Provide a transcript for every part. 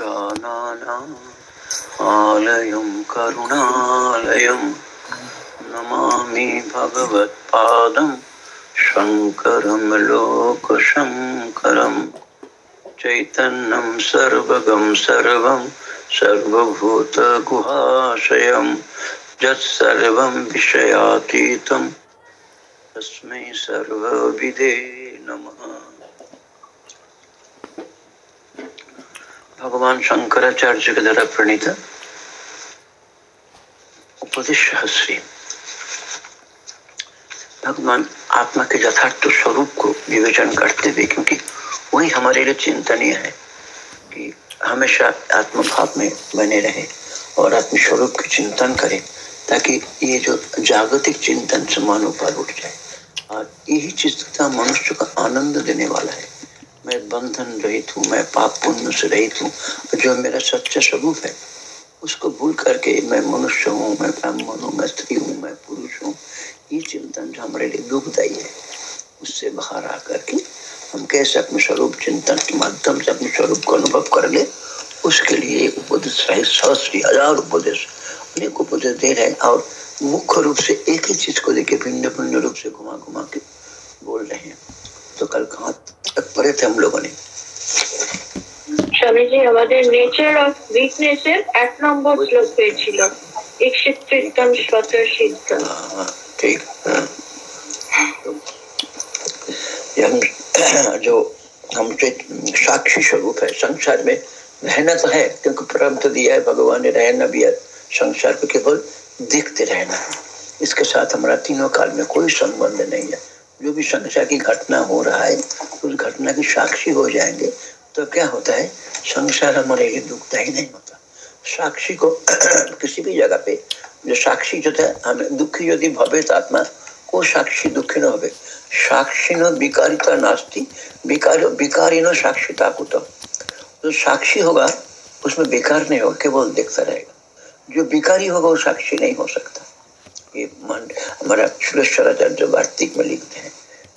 पुराणानाम्, आलयं करुणालयं। नमामि भगवत्पादं, शङ्करं, लोकशङ्करं। चैतन्यं सर्वगं सर्वं, सर्वभूतगुहाशयं। यत्सर्वं विषयातीतं, तस्मै सर्वविदे नमः। भगवान शंकराचार्य के द्वारा प्रणीत उपदेश भगवान आत्मा के यथार्थ स्वरूप को विवेचन करते हुए, क्योंकि वही हमारे लिए चिंतनीय है कि हमेशा आत्मभाव में बने रहे और आत्म स्वरूप के चिंतन करें, ताकि ये जो जागतिक चिंतन से मन ऊपर उठ जाए। और यही चिंतन मनुष्य को आनंद देने वाला है। मैं बंधन रहित हूँ मैं पाप पुण्य से रहित हूँ जो मेरा सच्चा स्वरूप है, उसको भूल करके मैं मनुष्य हूँ, मैं ब्राह्मण हूँ, मैं स्त्री हूँ, मैं पुरुष हूँ। ये चिंतन जो हमारे लिए दुखदायी है, उससे बाहर आकर के हम कैसे अपने स्वरूप चिंतन के माध्यम से अपने स्वरूप को अनुभव कर ले, उसके लिए उपदेश है सहस्री हज़ार उपदेश। अनेक उपदेश दे रहे हैं और मुख्य रूप से एक ही चीज़ को लेके भिन्न भिन्न रूप से घुमा घुमा के बोल रहे हैं। तो कल कहाँ तक पढ़े थे हम लोगों ने স্বামীজি আমাদের নেচার অফ উইকনেসের এক নম্বর শ্লোক পেয়েছিল ইক্ষিত্রিতম স্বত সিদ্ধ हाँ, ठीक हाँ। तो ये हम जो हम साक्षी स्वरूप है संसार में रहना तो है क्योंकि प्रारब्ध दिया है भगवान ने रहना भी है संसार को केवल देखते रहना है इसके साथ हमारा तीनों काल में कोई संबंध नहीं है जो भी संसार की घटना हो रहा है, उस घटना की साक्षी हो जाएँगे तो क्या होता है? संसार हमारे लिए दुखता ही नहीं होता। साक्षी को किसी भी जगह पे, जो साक्षी जो था, हमें दुखी यदि भवेत आत्मा को साक्षी दुखी न हो साक्षी न विकारिता नास्ती, विकार, विकारी न साक्षीता कुत जो साक्षी होगा, उसमें बेकार नहीं होगा, केवल देखता रहेगा। जो विकारी होगा, वो साक्षी नहीं हो सकता। ये मन, हमारा सुरेश्वराचार्य वार्तिक में लिखते हैं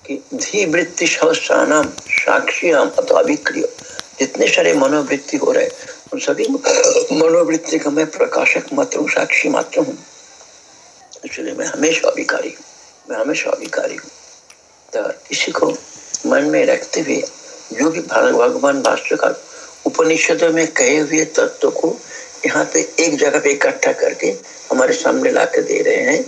कि धी वृत्ति सहस्रानाम साक्षी अथवा अभिक्रिय। जितने सारे मनोवृत्ति हो रहे उन सभी मनोवृत्ति का मैं प्रकाशक मात्र हूँ, साक्षी मात्र हूँ। इसलिए मैं हमेशा अभिकारी हूँ, मैं हमेशा अभिकारी हूँ। तो इसी को मन में रखते हुए, जो भी भगवान भाष्यकार उपनिषदों में कहे हुए तत्व को यहाँ पे एक जगह पे इकट्ठा करके हमारे सामने ला दे रहे हैं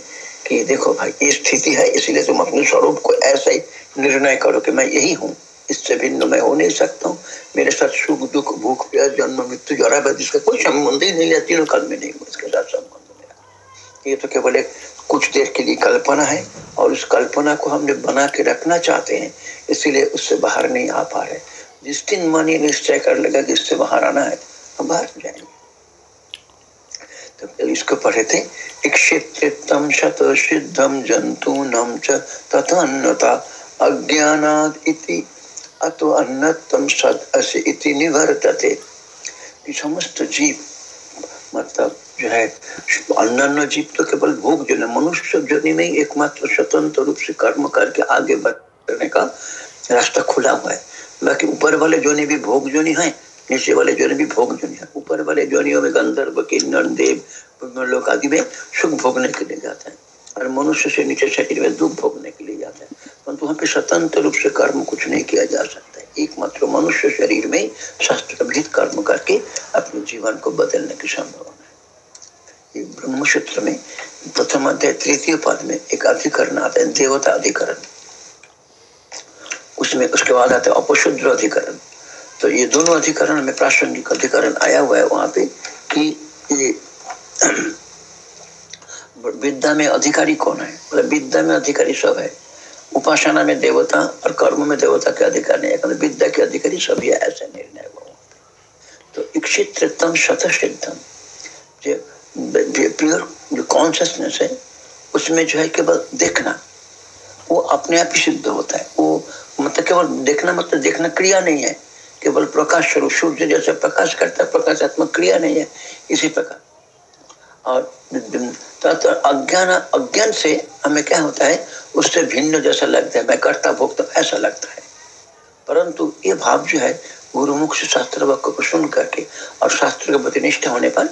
कि देखो भाई, ये स्थिति है, इसीलिए तुम अपने स्वरूप को ऐसा ही निर्णय करो कि मैं यही हूँ। इससे भिन्न मैं हो नहीं सकता हूँ। मेरे साथ सुख, दुख, भूख प्यास जन्म, मृत्यु जरा इसका कोई संबंध ही नहीं लिया तीनों काल में नहीं हुआ, इसके साथ संबंध ये तो केवल एक कुछ देर के लिए कल्पना है और उस कल्पना को हमने बना के रखना चाहते हैं, इसीलिए उससे बाहर नहीं आ पा रहे। जिस दिन मन ये निश्चय कर लेगा कि इससे बाहर आना है, हम बाहर जाएँगे। इसको पढ़े थे इक्षितम शत सिद्धम जंतु नम च तथन्नता अज्ञानाद इति अतो अन्नतम सत असे इति निवर्तते। समस्त जीव मतलब जो है अन्य जीव तो केवल भोग जो है, मनुष्य जोनि में एकमात्र स्वतंत्र रूप से कर्म करके आगे बढ़ने का रास्ता खुला हुआ है। बाकी ऊपर वाले जोनि भी भोग जोनि है नीचे वाले जोनि भी भोग है, ऊपर वाले जोनियों में गंधर्व किन्नर देव लोग आदि में सुख भोगने के लिए जाते हैं और मनुष्य से नीचे शरीर में दुख भोगने के लिए जाते हैं। परंतु वहाँ पे स्वतंत्र रूप से कर्म कुछ नहीं किया जा सकता है। एकमात्र मनुष्य शरीर में शास्त्र कर्म करके अपने जीवन को बदलने की संभावना है। ब्रह्मसूत्र में प्रथम अध्याय, तृतीय पद में एक अधिकरण आता है, देवता अधिकरण। उसमें उसके बाद आता है अपशुद्र अधिकरण। तो ये दोनों अधिकरण में प्रासंगिक अधिकरण आया हुआ है वहाँ पे कि ये विद्या में अधिकारी कौन है? मतलब विद्या में अधिकारी सब है। उपासना में देवता और कर्म में देवता के अधिकार है। विद्या के अधिकारी सभी ऐसे निर्णय हुआ तो इक्षित्रतम शत सिद्धम प्योर जो कॉन्सियसनेस है, उसमें जो है केवल देखना, वो अपने आप ही सिद्ध होता है। वो मतलब केवल देखना मतलब देखना क्रिया नहीं है। केवल प्रकाश स्वरूप, सूर्य जैसे प्रकाश करता है, प्रकाशात्मक क्रिया नहीं है, इसी प्रकार। और तो अज्ञान अज्ञान से हमें क्या होता है, उससे भिन्न जैसा लगता है, मैं करता भोगता ऐसा लगता है। परंतु ये भाव जो है, गुरुमुख से शास्त्र वाक्य को सुन करके और शास्त्र के प्रति निष्ठा होने पर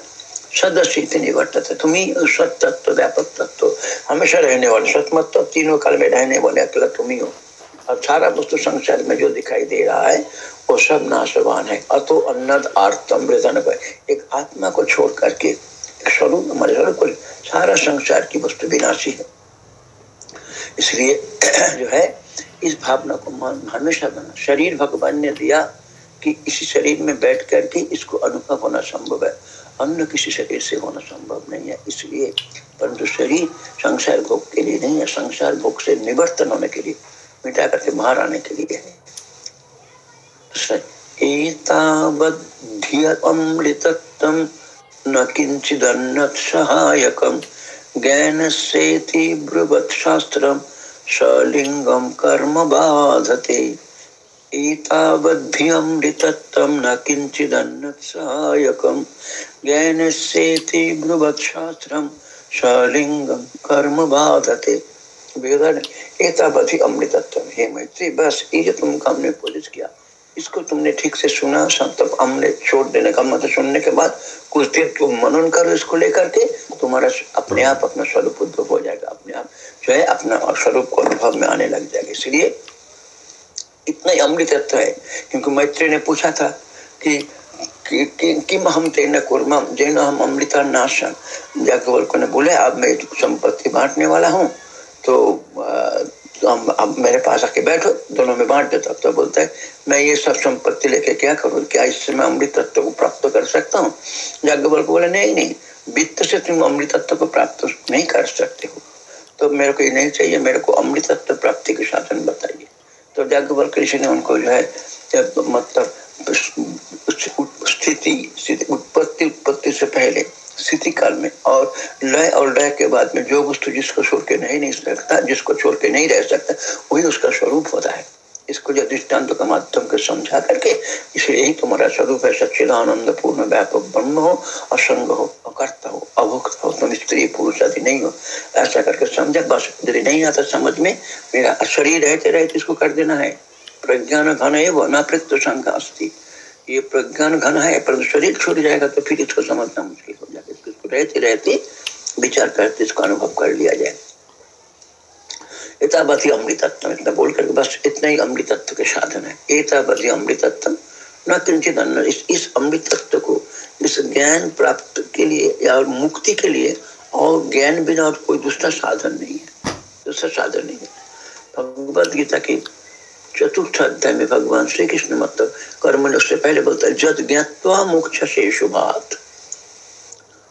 सदस्य निवर्तत तुम ही। सत तत्व व्यापक तत्व, हमेशा रहने वाले, सतमत्व, तीनों काल में रहने वाले, अकेला तुम ही हो। और सारा वस्तु संसार में जो दिखाई दे रहा है, वो सब नाशवान है। अतो अन्नद आर्तम एक आत्मा को छोड़ करके स्वरूप हमारे स्वरूप सारा संसार की वस्तु विनाशी है। इसलिए जो है, इस भावना को हमेशा बना शरीर भगवान ने दिया कि इसी शरीर में बैठ करके इसको अनुभव होना संभव है। अन्य किसी शरीर से होना संभव नहीं है। इसलिए, परंतु शरीर संसार भोग के लिए नहीं है। संसार भोग से निवर्तन होने के लिए। मिटा करके बाहर आने के लिए है एतावद्धियमृतत्वं न किञ्चिदन्न सहायकं ज्ञानस्येति ब्रुवत्शास्त्रं सलिङ्गं कर्म बाधते। न कर्म बाधते। हे मैत्री, बस ये तुमको हमने पुलिस किया। इसको तुमने ठीक से सुना तब हमने छोड़ देने का मतलब सुनने के बाद, कुछ दिन तुम मनन करो इसको लेकर के, तुम्हारा अपने आप अपना स्वरूप उद्भव हो जाएगा। अपने आप जो है, अपना स्वरूप को अनुभव में आने लग जाएगा। इसलिए इतना ही अमृतत्व है। क्योंकि मैत्री ने पूछा था कि किम हम तेन कुर्मम, जैन हम अमृता नाशन जाके बोले अब मैं संपत्ति बांटने वाला हूँ। तो हम अब मेरे पास आके बैठो, दोनों में बांट देता तो बोलता है, मैं ये सब संपत्ति लेके क्या करूँ? क्या इससे मैं अमृत तत्व को प्राप्त कर सकता हूँ? जाग्ञवल को बोले, नहीं नहीं, वित्त से तुम अमृत तत्व को प्राप्त नहीं कर सकते हो। तो मेरे को ये नहीं चाहिए, मेरे को अमृत तत्व प्राप्ति के साधन बताइए। तो जाग्ञवल कृषि ने उनको जो है मतलब स्थिति उत्पत्ति उत्पत्ति से पहले स्थिति काल में और लय और लय के बाद में जो वस्तु जिसको छोड़ के नहीं नहीं सकता, जिसको छोड़ के नहीं रह सकता, वही उसका स्वरूप होता है। इसको जो दृष्टांत का माध्यम के समझा करके, इसलिए यही तुम्हारा स्वरूप है सच्चिदानंद, पूर्ण, व्यापक, ब्रह्म हो, असंग हो, अकर्ता हो, अभुक्त हो, तुम स्त्री, पुरुष आदि नहीं हो। ऐसा करके समझा, बस, यदि नहीं आता समझ में, मेरा शरीर रहते रहते इसको कर देना है। प्रज्ञान घन है वो नापृत शंका अस्थि ये प्रज्ञान घन है पर शरीर छूट जाएगा तो फिर इसको समझना मुश्किल हो जाएगा। इसको रहते रहते विचार करते इसको अनुभव कर लिया जाए। एतावती अमृतत्व इतना बोल करके बस इतना ही अमृतत्व के साधन है। एतावती अमृतत्व न किंचित अन्न इस, इस अमृतत्व को इस ज्ञान प्राप्त के लिए या मुक्ति के लिए और ज्ञान बिना और कोई दूसरा साधन नहीं है। दूसरा साधन नहीं है। भगवत गीता की चतुर्थ अध्याय में भगवान श्री कृष्ण मतलब कर्म उससे पहले बोलता है, जद ज्ञातवा मोक्ष से शुभात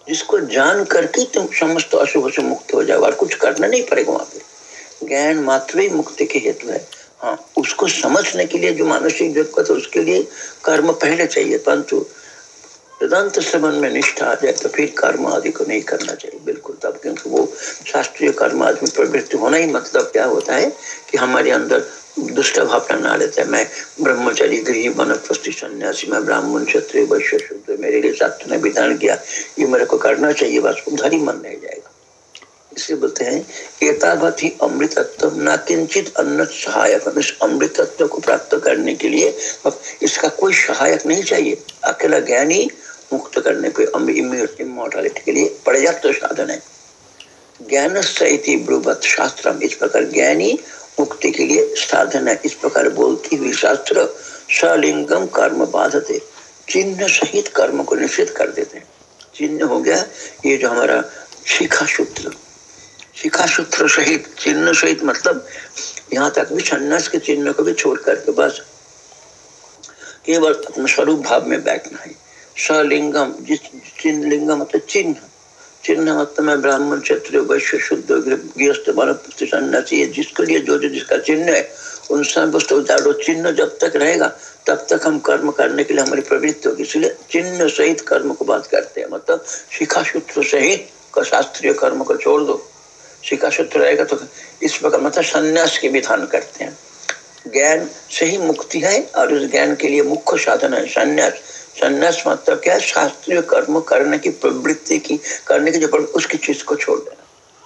जिसको जान करके तुम समस्त अशुभ से मुक्त हो जाओ, और कुछ करना नहीं पड़ेगा वहाँ पे। ज्ञान मात्र ही मुक्ति के हेतु है। हाँ उसको समझने के लिए जो मानसिक जगत है, उसके लिए कर्म पहले चाहिए, परंतु वेदांत श्रवण में निष्ठा आ जाए तो फिर कर्म आदि को नहीं करना चाहिए। बिल्कुल, तब क्योंकि वो शास्त्रीय कर्म आदि में प्रवृत्ति होना ही मतलब क्या होता है कि हमारे अंदर दुष्ट भावना ना लेता मैं ब्रह्मचारी गृह वनप्रस्थि सन्यासी, मैं ब्राह्मण, क्षत्रिय, वैश्य, शुद्ध, मेरे लिए शास्त्र ने विधान किया। ये मेरे को करना चाहिए, बस उधर ही मन रह जाएगा। इसलिए बोलते हैं, एतावत ही अमृतत्व न किंचित अन्न सहायक। इस अमृतत्व को प्राप्त करने के लिए इसका कोई सहायक नहीं चाहिए। अकेला ज्ञानी मुक्त करने पे इमोर्टलिटी के लिए पर्याप्त साधन है। ज्ञान ब्रुवत शास्त्र इस प्रकार ज्ञानी मुक्ति के लिए साधन है। इस प्रकार बोलती हुई शास्त्र सलिंगम कर्म बाधते, चिन्ह सहित कर्म को निषेध कर देते हैं। चिन्ह हो गया, ये जो हमारा शिखा सूत्र। शिखा सूत्र सहित, चिन्ह सहित मतलब यहाँ तक भी सन्यास के चिन्ह को भी छोड़ करके बस केवल अपने स्वरूप भाव में बैठना है। सलिंगम जिस चिन्ह लिंगम मतलब चिन्ह। चिन्ह मतलब ब्राह्मण क्षत्रिय वैश्य शुद्ध गृहस्थ वनपुत्र सन्यासी है, जिसके लिए जो जो जिसका चिन्ह है, उन सब वस्तु चिन्ह जब तक रहेगा, तब तक हम कर्म करने के लिए हमारी प्रवृत्ति होगी। इसलिए चिन्ह सहित कर्म को बात करते हैं। मतलब शिखा सूत्र सहित का शास्त्रीय कर्म को छोड़ दो। शिखा सूत्र रहेगा तो इस प्रकार मतलब संन्यास के विधान करते हैं। ज्ञान से ही मुक्ति है, और उस ज्ञान के लिए मुख्य साधन है संन्यास। संन्यास मतलब क्या है? शास्त्रीय कर्म करने की प्रवृत्ति की, करने की जो उसकी चीज़ को छोड़ देना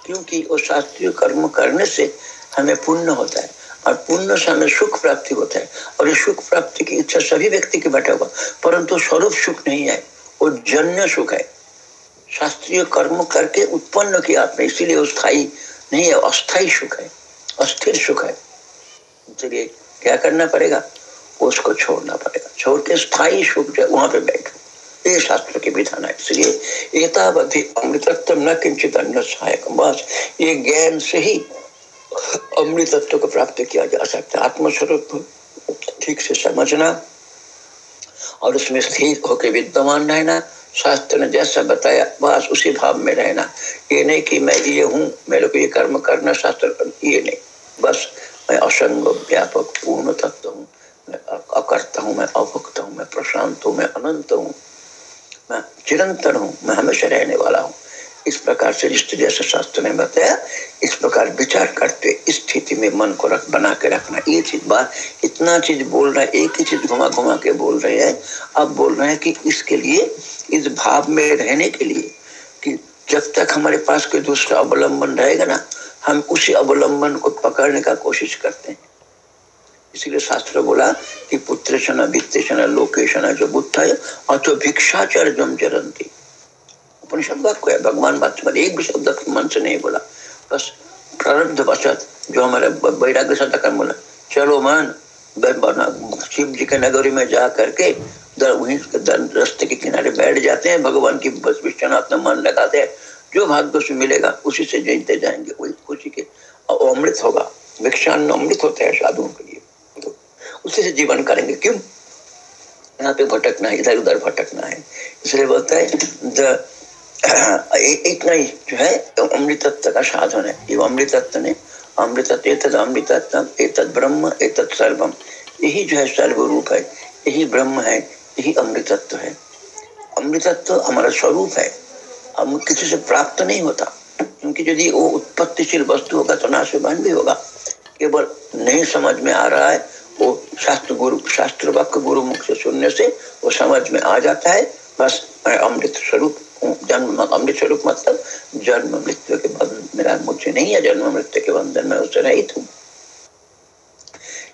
क्योंकि वो शास्त्रीय कर्म करने से हमें पुण्य होता है और पुण्य समय सुख प्राप्ति होता है। और ये सुख प्राप्ति की इच्छा सभी व्यक्ति के बैठा हुआ परंतु स्वरूप सुख नहीं है, वो जन्य सुख है। शास्त्रीय कर्म करके उत्पन्न किया आपने इसीलिए स्थायी नहीं है अस्थायी सुख है, अस्थिर सुख है। इसलिए क्या करना पड़ेगा? उसको छोड़ना पड़ेगा। छोड़ के स्थायी सुख जो वहाँ पे बैठो। ये शास्त्र की विधान है। इसलिए एतावधि अमृतत्व न किंचित अन्य सहायक। बस, ये ज्ञान से ही अमृतत्व को प्राप्त किया जा सकता है। आत्मस्वरूप ठीक से समझना। और उसमें स्थिर होकर विद्यमान रहना। शास्त्र ने जैसा बताया, बस उसी भाव में रहना। ये नहीं कि मैं ये हूँ, मेरे को ये कर्म करना शास्त्र ये नहीं। बस, मैं असंग, व्यापक, पूर्ण तत्व हूँ। मैं अकर्ता हूँ, मैं अभुक्त हूँ, मैं प्रशांत हूँ, मैं अनंत हूँ, मैं चिरंतन हूँ, मैं हमेशा रहने वाला हूँ। इस प्रकार से स्त्री जैसे शास्त्र ने बताया, इस प्रकार विचार करते स्थिति में मन को रख, बना के रखना। ये चीज़ बात, इतना चीज़ बोल रहा है, एक ही चीज़ घुमा घुमा के बोल रहे हैं। अब बोल रहे हैं कि इसके लिए, इस भाव में रहने के लिए, कि जब तक हमारे पास कोई दूसरा अवलंबन रहेगा ना, हम उसी अवलंबन को पकड़ने का कोशिश करते हैं। इसीलिए शास्त्र बोला कि पुत्र क्षण वित्त लोकेशन जो बुद्ध है अथो भिक्षाचर जम चरंती उपनिषद वाक्य है, भगवान बात में एक भी शब्द मन से नहीं बोला। बस प्रारब्ध वचत जो हमारे वैराग्य सतकर बोला, चलो मन शिव जी के नगरी में जा करके वहीं रास्ते के किनारे बैठ जाते हैं, भगवान की बस विश्वनाथ में मन लगाते हैं। जो भाग्य से मिलेगा, उसी से जीते जाएँगे खुशी के अमृत होगा। भिक्षान्न अमृत होते हैं साधुओं के लिए। उसी से जीवन करेंगे। क्यों? यहाँ पे भटकना है इधर उधर भटकना है। इसलिए बोलता है, द इतना ही जो है, अमृतत्व का साधन है। ये अमृतत्व ने अमृतत्व, एतद अमृतत्व, एतद ब्रह्म, एतद सर्वम यही जो है सर्व रूप है, यही ब्रह्म है, यही अमृतत्व है। अमृतत्व हमारा स्वरूप है। हम किसी से प्राप्त नहीं होता। क्योंकि यदि वो उत्पत्तिशील वस्तु होगा तो नाशवान भी होगा। केवल नहीं समझ में आ रहा है वो शास्त्र गुरु, शास्त्र वाक्य गुरु मुख से सुनने से वो समझ में आ जाता है। बस मैं अमृत स्वरूप जन्म अमृत स्वरूप मतलब जन्म मृत्यु के बंधन मेरा मुझे नहीं है, जन्म मृत्यु के बंधन में उससे रहित हूँ।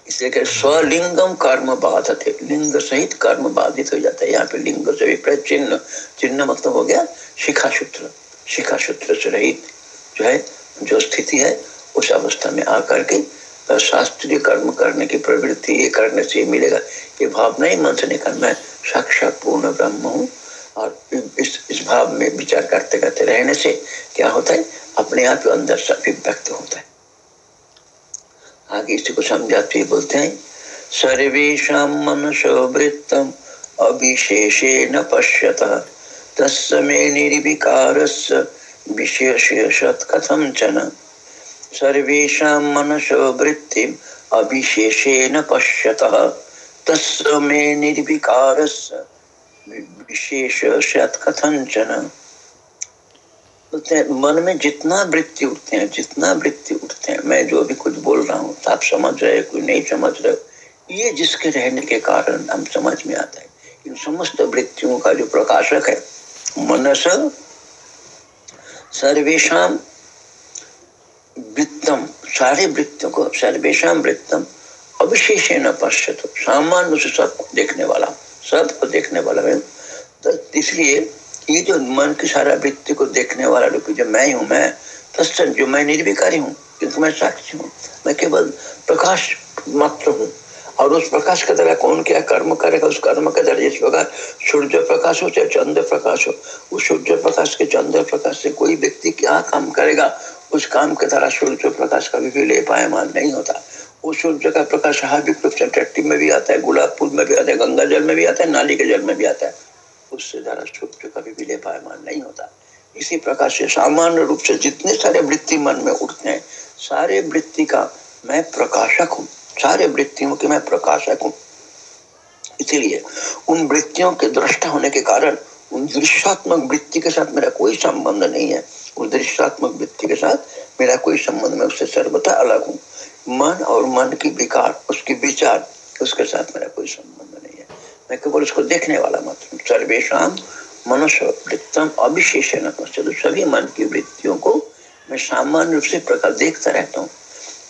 इसलिए स्वलिंगम कर्म बाधते लिंग सहित कर्म बाधित हो जाता है। यहाँ पे लिंग से विपरीत चिन्ह चिन्ह मतलब हो गया शिखा सूत्र। शिखा सूत्र से रहित जो है, जो स्थिति है, उस अवस्था में आकर के शास्त्रीय कर्म करने की प्रवृत्ति ये करने से मिलेगा। ये भाव नहीं मन से निकल, मैं साक्षात पूर्ण ब्रह्म हूँ और इस इस भाव में विचार करते करते रहने से क्या होता है? अपने आप अंदर सब व्यक्त होता है। आगे इसी को समझाते हुए बोलते हैं सर्वेशा मनुष्य वृत्तम, अविशेषे न पश्यत तस्मे निर्विकार विशेषत कथम चन सर्वेशा मनुष्य वृत्ति अविशेषे न पश्यत। तस्मे निर्विकार विशेष कथंचन बोलते हैं, मन में जितना वृत्ति उठते हैं, जितना वृत्ति उठते हैं, मैं जो भी कुछ बोल रहा हूँ, आप समझ रहे कोई नहीं समझ रहे, ये जिसके रहने के कारण हम समझ में आता है। इन समस्त वृत्तियों का जो प्रकाशक है, मनस सर्वेशा वृत्तम सारे वृत्तियों को सर्वेशा वृत्तम अविशेष न पश्चित सामान्य से सबको देखने वाला सबको देखने वाला है। तो इसलिए ये जो मन की सारा वृत्ति को देखने वाला रूपी जो मैं हूँ, मैं तस्तर जो मैं निर्विकारी हूँ क्योंकि मैं साक्षी हूँ, मैं केवल प्रकाश मात्र हूँ। और उस प्रकाश के द्वारा कौन क्या कर्म करेगा, उस कर्म के द्वारा जिस प्रकार सूर्य प्रकाश हो चाहे चंद्र प्रकाश हो, उस सूर्य प्रकाश के चंद्र प्रकाश से कोई व्यक्ति क्या काम करेगा, उस काम के द्वारा सूर्य प्रकाश कभी भी ले पाएमान नहीं होता। वो सूर्य का प्रकाश स्वाभाविक रूप से टट्टी में भी आता है, गुलाब फूल में भी आता है, गंगा जल में भी आता है, नाली के जल में भी आता है, उससे द्वारा सूर्य कभी भी ले पायमान नहीं होता। इसी प्रकार से सामान्य रूप से जितने सारे वृत्ति मन में उठते हैं, सारे वृत्ति का मैं प्रकाशक हूँ। सारे वृत्तियों के मैं प्रकाशक हूँ। इसीलिए उन वृत्तियों के दृष्टा होने के कारण उन दृश्यात्मक वृत्ति के साथ मेरा कोई संबंध नहीं है। उस दृश्यात्मक वृत्ति के साथ मेरा कोई संबंध, मैं उससे सर्वथा अलग हूँ। मन और मन की विकार, उसकी विचार, उसके साथ मेरा कोई संबंध नहीं है। मैं केवल उसको देखने वाला मत सर्वेशम मनुष्य वृत्तम अविशेष न सभी मन की वृत्तियों को मैं सामान्य रूप से प्रकार देखता रहता हूँ।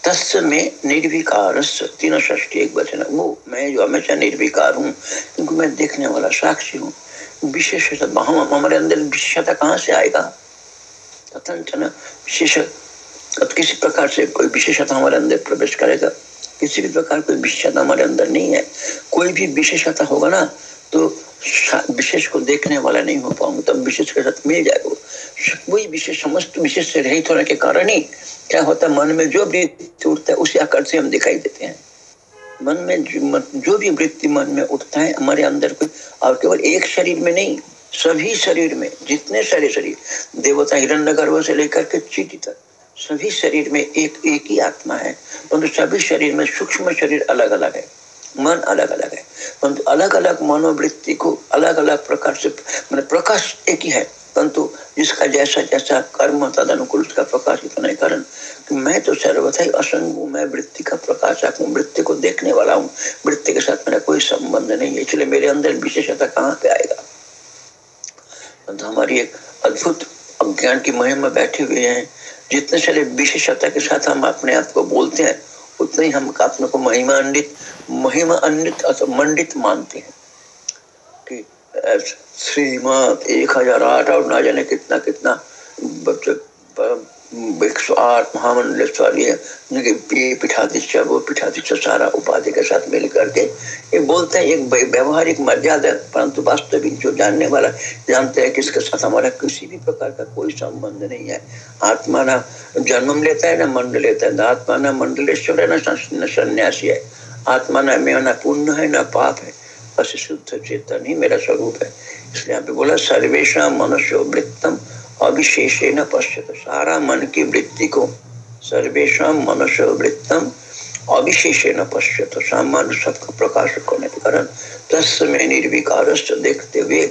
तस् में निर्विकार तीन ष्टी एक वचन वो मैं जो हमेशा निर्विकार हूँ, क्योंकि मैं देखने वाला साक्षी हूँ। विशेषता हमारे अंदर विशेषता कहाँ से आएगा? कथन विशेष किसी प्रकार से कोई विशेषता हमारे अंदर प्रवेश करेगा? किसी भी प्रकार कोई विशेषता हमारे अंदर नहीं है। कोई भी विशेषता होगा ना तो विशेष को देखने वाला नहीं हो पाऊँगा, तब विशेष के साथ मिल जाएगा वही विशेष, समस्त विशेष से रहित होने के कारण ही क्या होता है, मन में जो वृत्ति उठता है, उसी आकार से हम दिखाई देते हैं। मन में जो भी वृत्ति मन में उठता है, हमारे अंदर कोई और केवल एक शरीर में नहीं, सभी शरीर में, जितने सारे शरीर, देवता हिरण्य गर्भ से लेकर के चीटी तक, सभी शरीर में एक एक ही आत्मा है। परंतु सभी शरीर में सूक्ष्म शरीर अलग अलग है। मन अलग अलग है। परंतु अलग अलग मनोवृत्ति को अलग अलग प्रकार से मतलब प्रकाश एक ही है। परंतु जिसका जैसा जैसा कर्म तद अनुकूल उसका प्रकाशित होने कारण मैं तो सर्वथा ही असंग हूँ, मैं वृत्ति का प्रकाशक हूँ, वृत्ति को देखने वाला हूँ। वृत्ति के साथ मेरा कोई संबंध नहीं है, इसलिए मेरे अंदर विशेषता कहाँ पे आएगा? तो हमारी एक अद्भुत अज्ञान की महिम बैठे हुए हैं। जितने सारे विशेषता के साथ हम अपने आप को बोलते हैं उतने ही हम अपने को महिमा अंडित महिमा अंडित मंडित मानते हैं। कि श्रीमत एक हज़ार आठ और ना जाने कितना कितना एक सौ आठ महामंडलेश्वरी पीठाधीश वो पीठाधीश सारा उपाधि के साथ मिल करके ये बोलते हैं, एक व्यवहारिक मर्यादा परंतु वास्तविक जो जानने वाला, जानते हैं कि इसके साथ हमारा किसी भी प्रकार का कोई संबंध नहीं है। आत्मा ना जन्म लेता है, ना मंडल लेता है। ना आत्मा ना मंडलेश्वर है, ना सन्यासी है। आत्मा ना में, ना पुण्य है, ना पाप है। बस शुद्ध चेतन ही मेरा स्वरूप है। इसलिए यहाँ पे बोला सर्वेशा मनुष्य वृत्तम। अविशेषे न पश्चित सारा मन की वृत्ति को। सर्वेशा मनुष्य वृत्तम। अविशेषे न पश्चित सामान्य सबका प्रकाश होने के कारण तस्में निर्विकार देखते हुए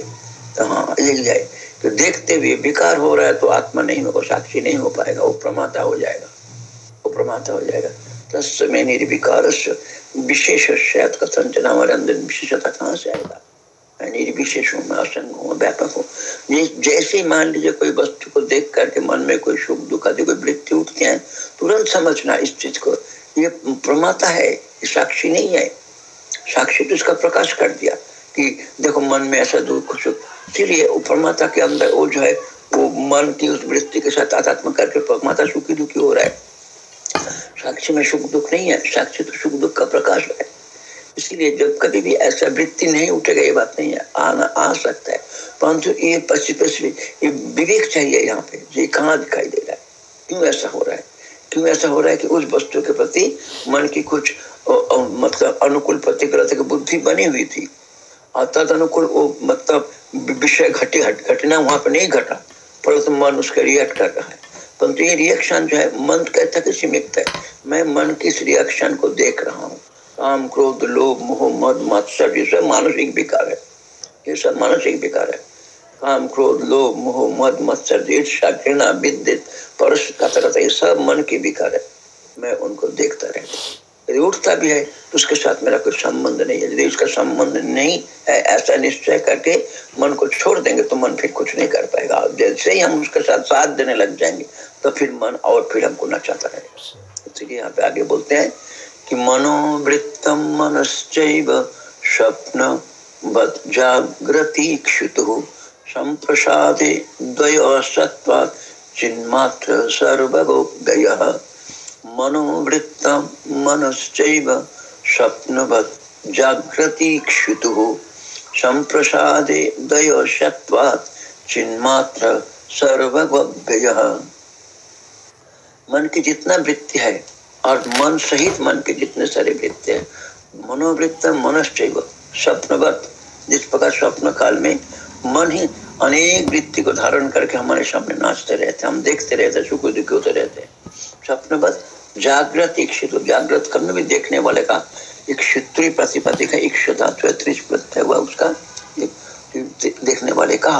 हाँ लिख जाए। तो देखते हुए विकार हो रहा है तो आत्मा नहीं होगा साक्षी नहीं हो पाएगा, वो प्रमाता हो जाएगा। वो प्रमाता हो जाएगा। तस्में निर्विकार विशेष कथन हमारे अंदर विशेषता कहाँ से आएगा? निर्विशेष हूँ मैं असंग हूँ व्यापक हूँ। जैसे मान लीजिए कोई वस्तु को देख करके मन में कोई सुख दुख आदि, कोई वृत्ति उठते हैं, तुरंत समझना इस चीज़ को। ये प्रमाता है, ये साक्षी नहीं है। साक्षी तो इसका प्रकाश कर दिया कि देखो, मन में ऐसा दुख सुख इसीलिए वो प्रमाता के अंदर वो जो है, वो मन की उस वृत्ति के साथ आध्यात्म करके प्रमाता सुखी दुखी हो रहा है। साक्षी में सुख दुख नहीं है, साक्षी तो सुख दुख का प्रकाश है। इसलिए जब कभी भी ऐसा वृत्ति नहीं उठेगा, ये बात नहीं है। आना, आ सकता है। परंतु ये पश्चिम पश्चिम ये विवेक चाहिए यहाँ पे। ये कहाँ दिखाई दे रहा है? क्यों ऐसा हो रहा है? क्यों ऐसा हो रहा है कि उस वस्तु के प्रति मन की कुछ मतलब अनुकूल प्रतिक्रिया की बुद्धि बनी हुई थी। और तद अनुकूल वो मतलब विषय घटे घटना वहाँ पर नहीं घटा। परंतु मन उसका रिएक्ट कर रहा है। परंतु ये रिएक्शन जो है मन कहता है सीमित है। मैं मन की इस रिएक्शन को देख रहा हूँ। काम क्रोध लोभ मोह मद मत्सर ये सब मानसिक विकार है। ये सब मानसिक विकार है। काम क्रोध लोभ मोह मद मत्सर ईर्षा घृणा विद्युत परस कथा ये सब मन के विकार है। मैं उनको देखता रहता यदि उठता भी है तो उसके साथ मेरा कोई संबंध नहीं है। यदि उसका संबंध नहीं है ऐसा निश्चय करके मन को छोड़ देंगे तो मन फिर कुछ नहीं कर पाएगा। जैसे ही हम उसके साथ साथ देने लग जाएँगे तो फिर मन और फिर हमको नचाता रहेगा। इसलिए यहाँ पे आगे बोलते हैं कि मनोवृत्तम मनश्चैव स्वप्न जागृतीक्षुतु संप्रसादे द्वयसत्वात् चिन्मात्र सर्वगोगयः मनोवृत्तम मनश्चैव संप्रसादे द्वयसत्वात् चिन्मात्र मन की जितना वृत्ति है और मन सहित मन के जितने सारे वृत्ति है, मनोवृत्त, मनश्चैव, स्वप्नवत, जिस प्रकार स्वप्न काल में मन ही अनेक वृत्ति को धारण करके हमारे सामने नाचते रहते हम देखते रहते सुख दुख होते रहते स्वप्नवत जागृत इक्षित जागृत कर्म भी देखने वाले का एक क्षेत्रीय प्रतिपति का एक प्रत्यय हुआ उसका देखने वाले का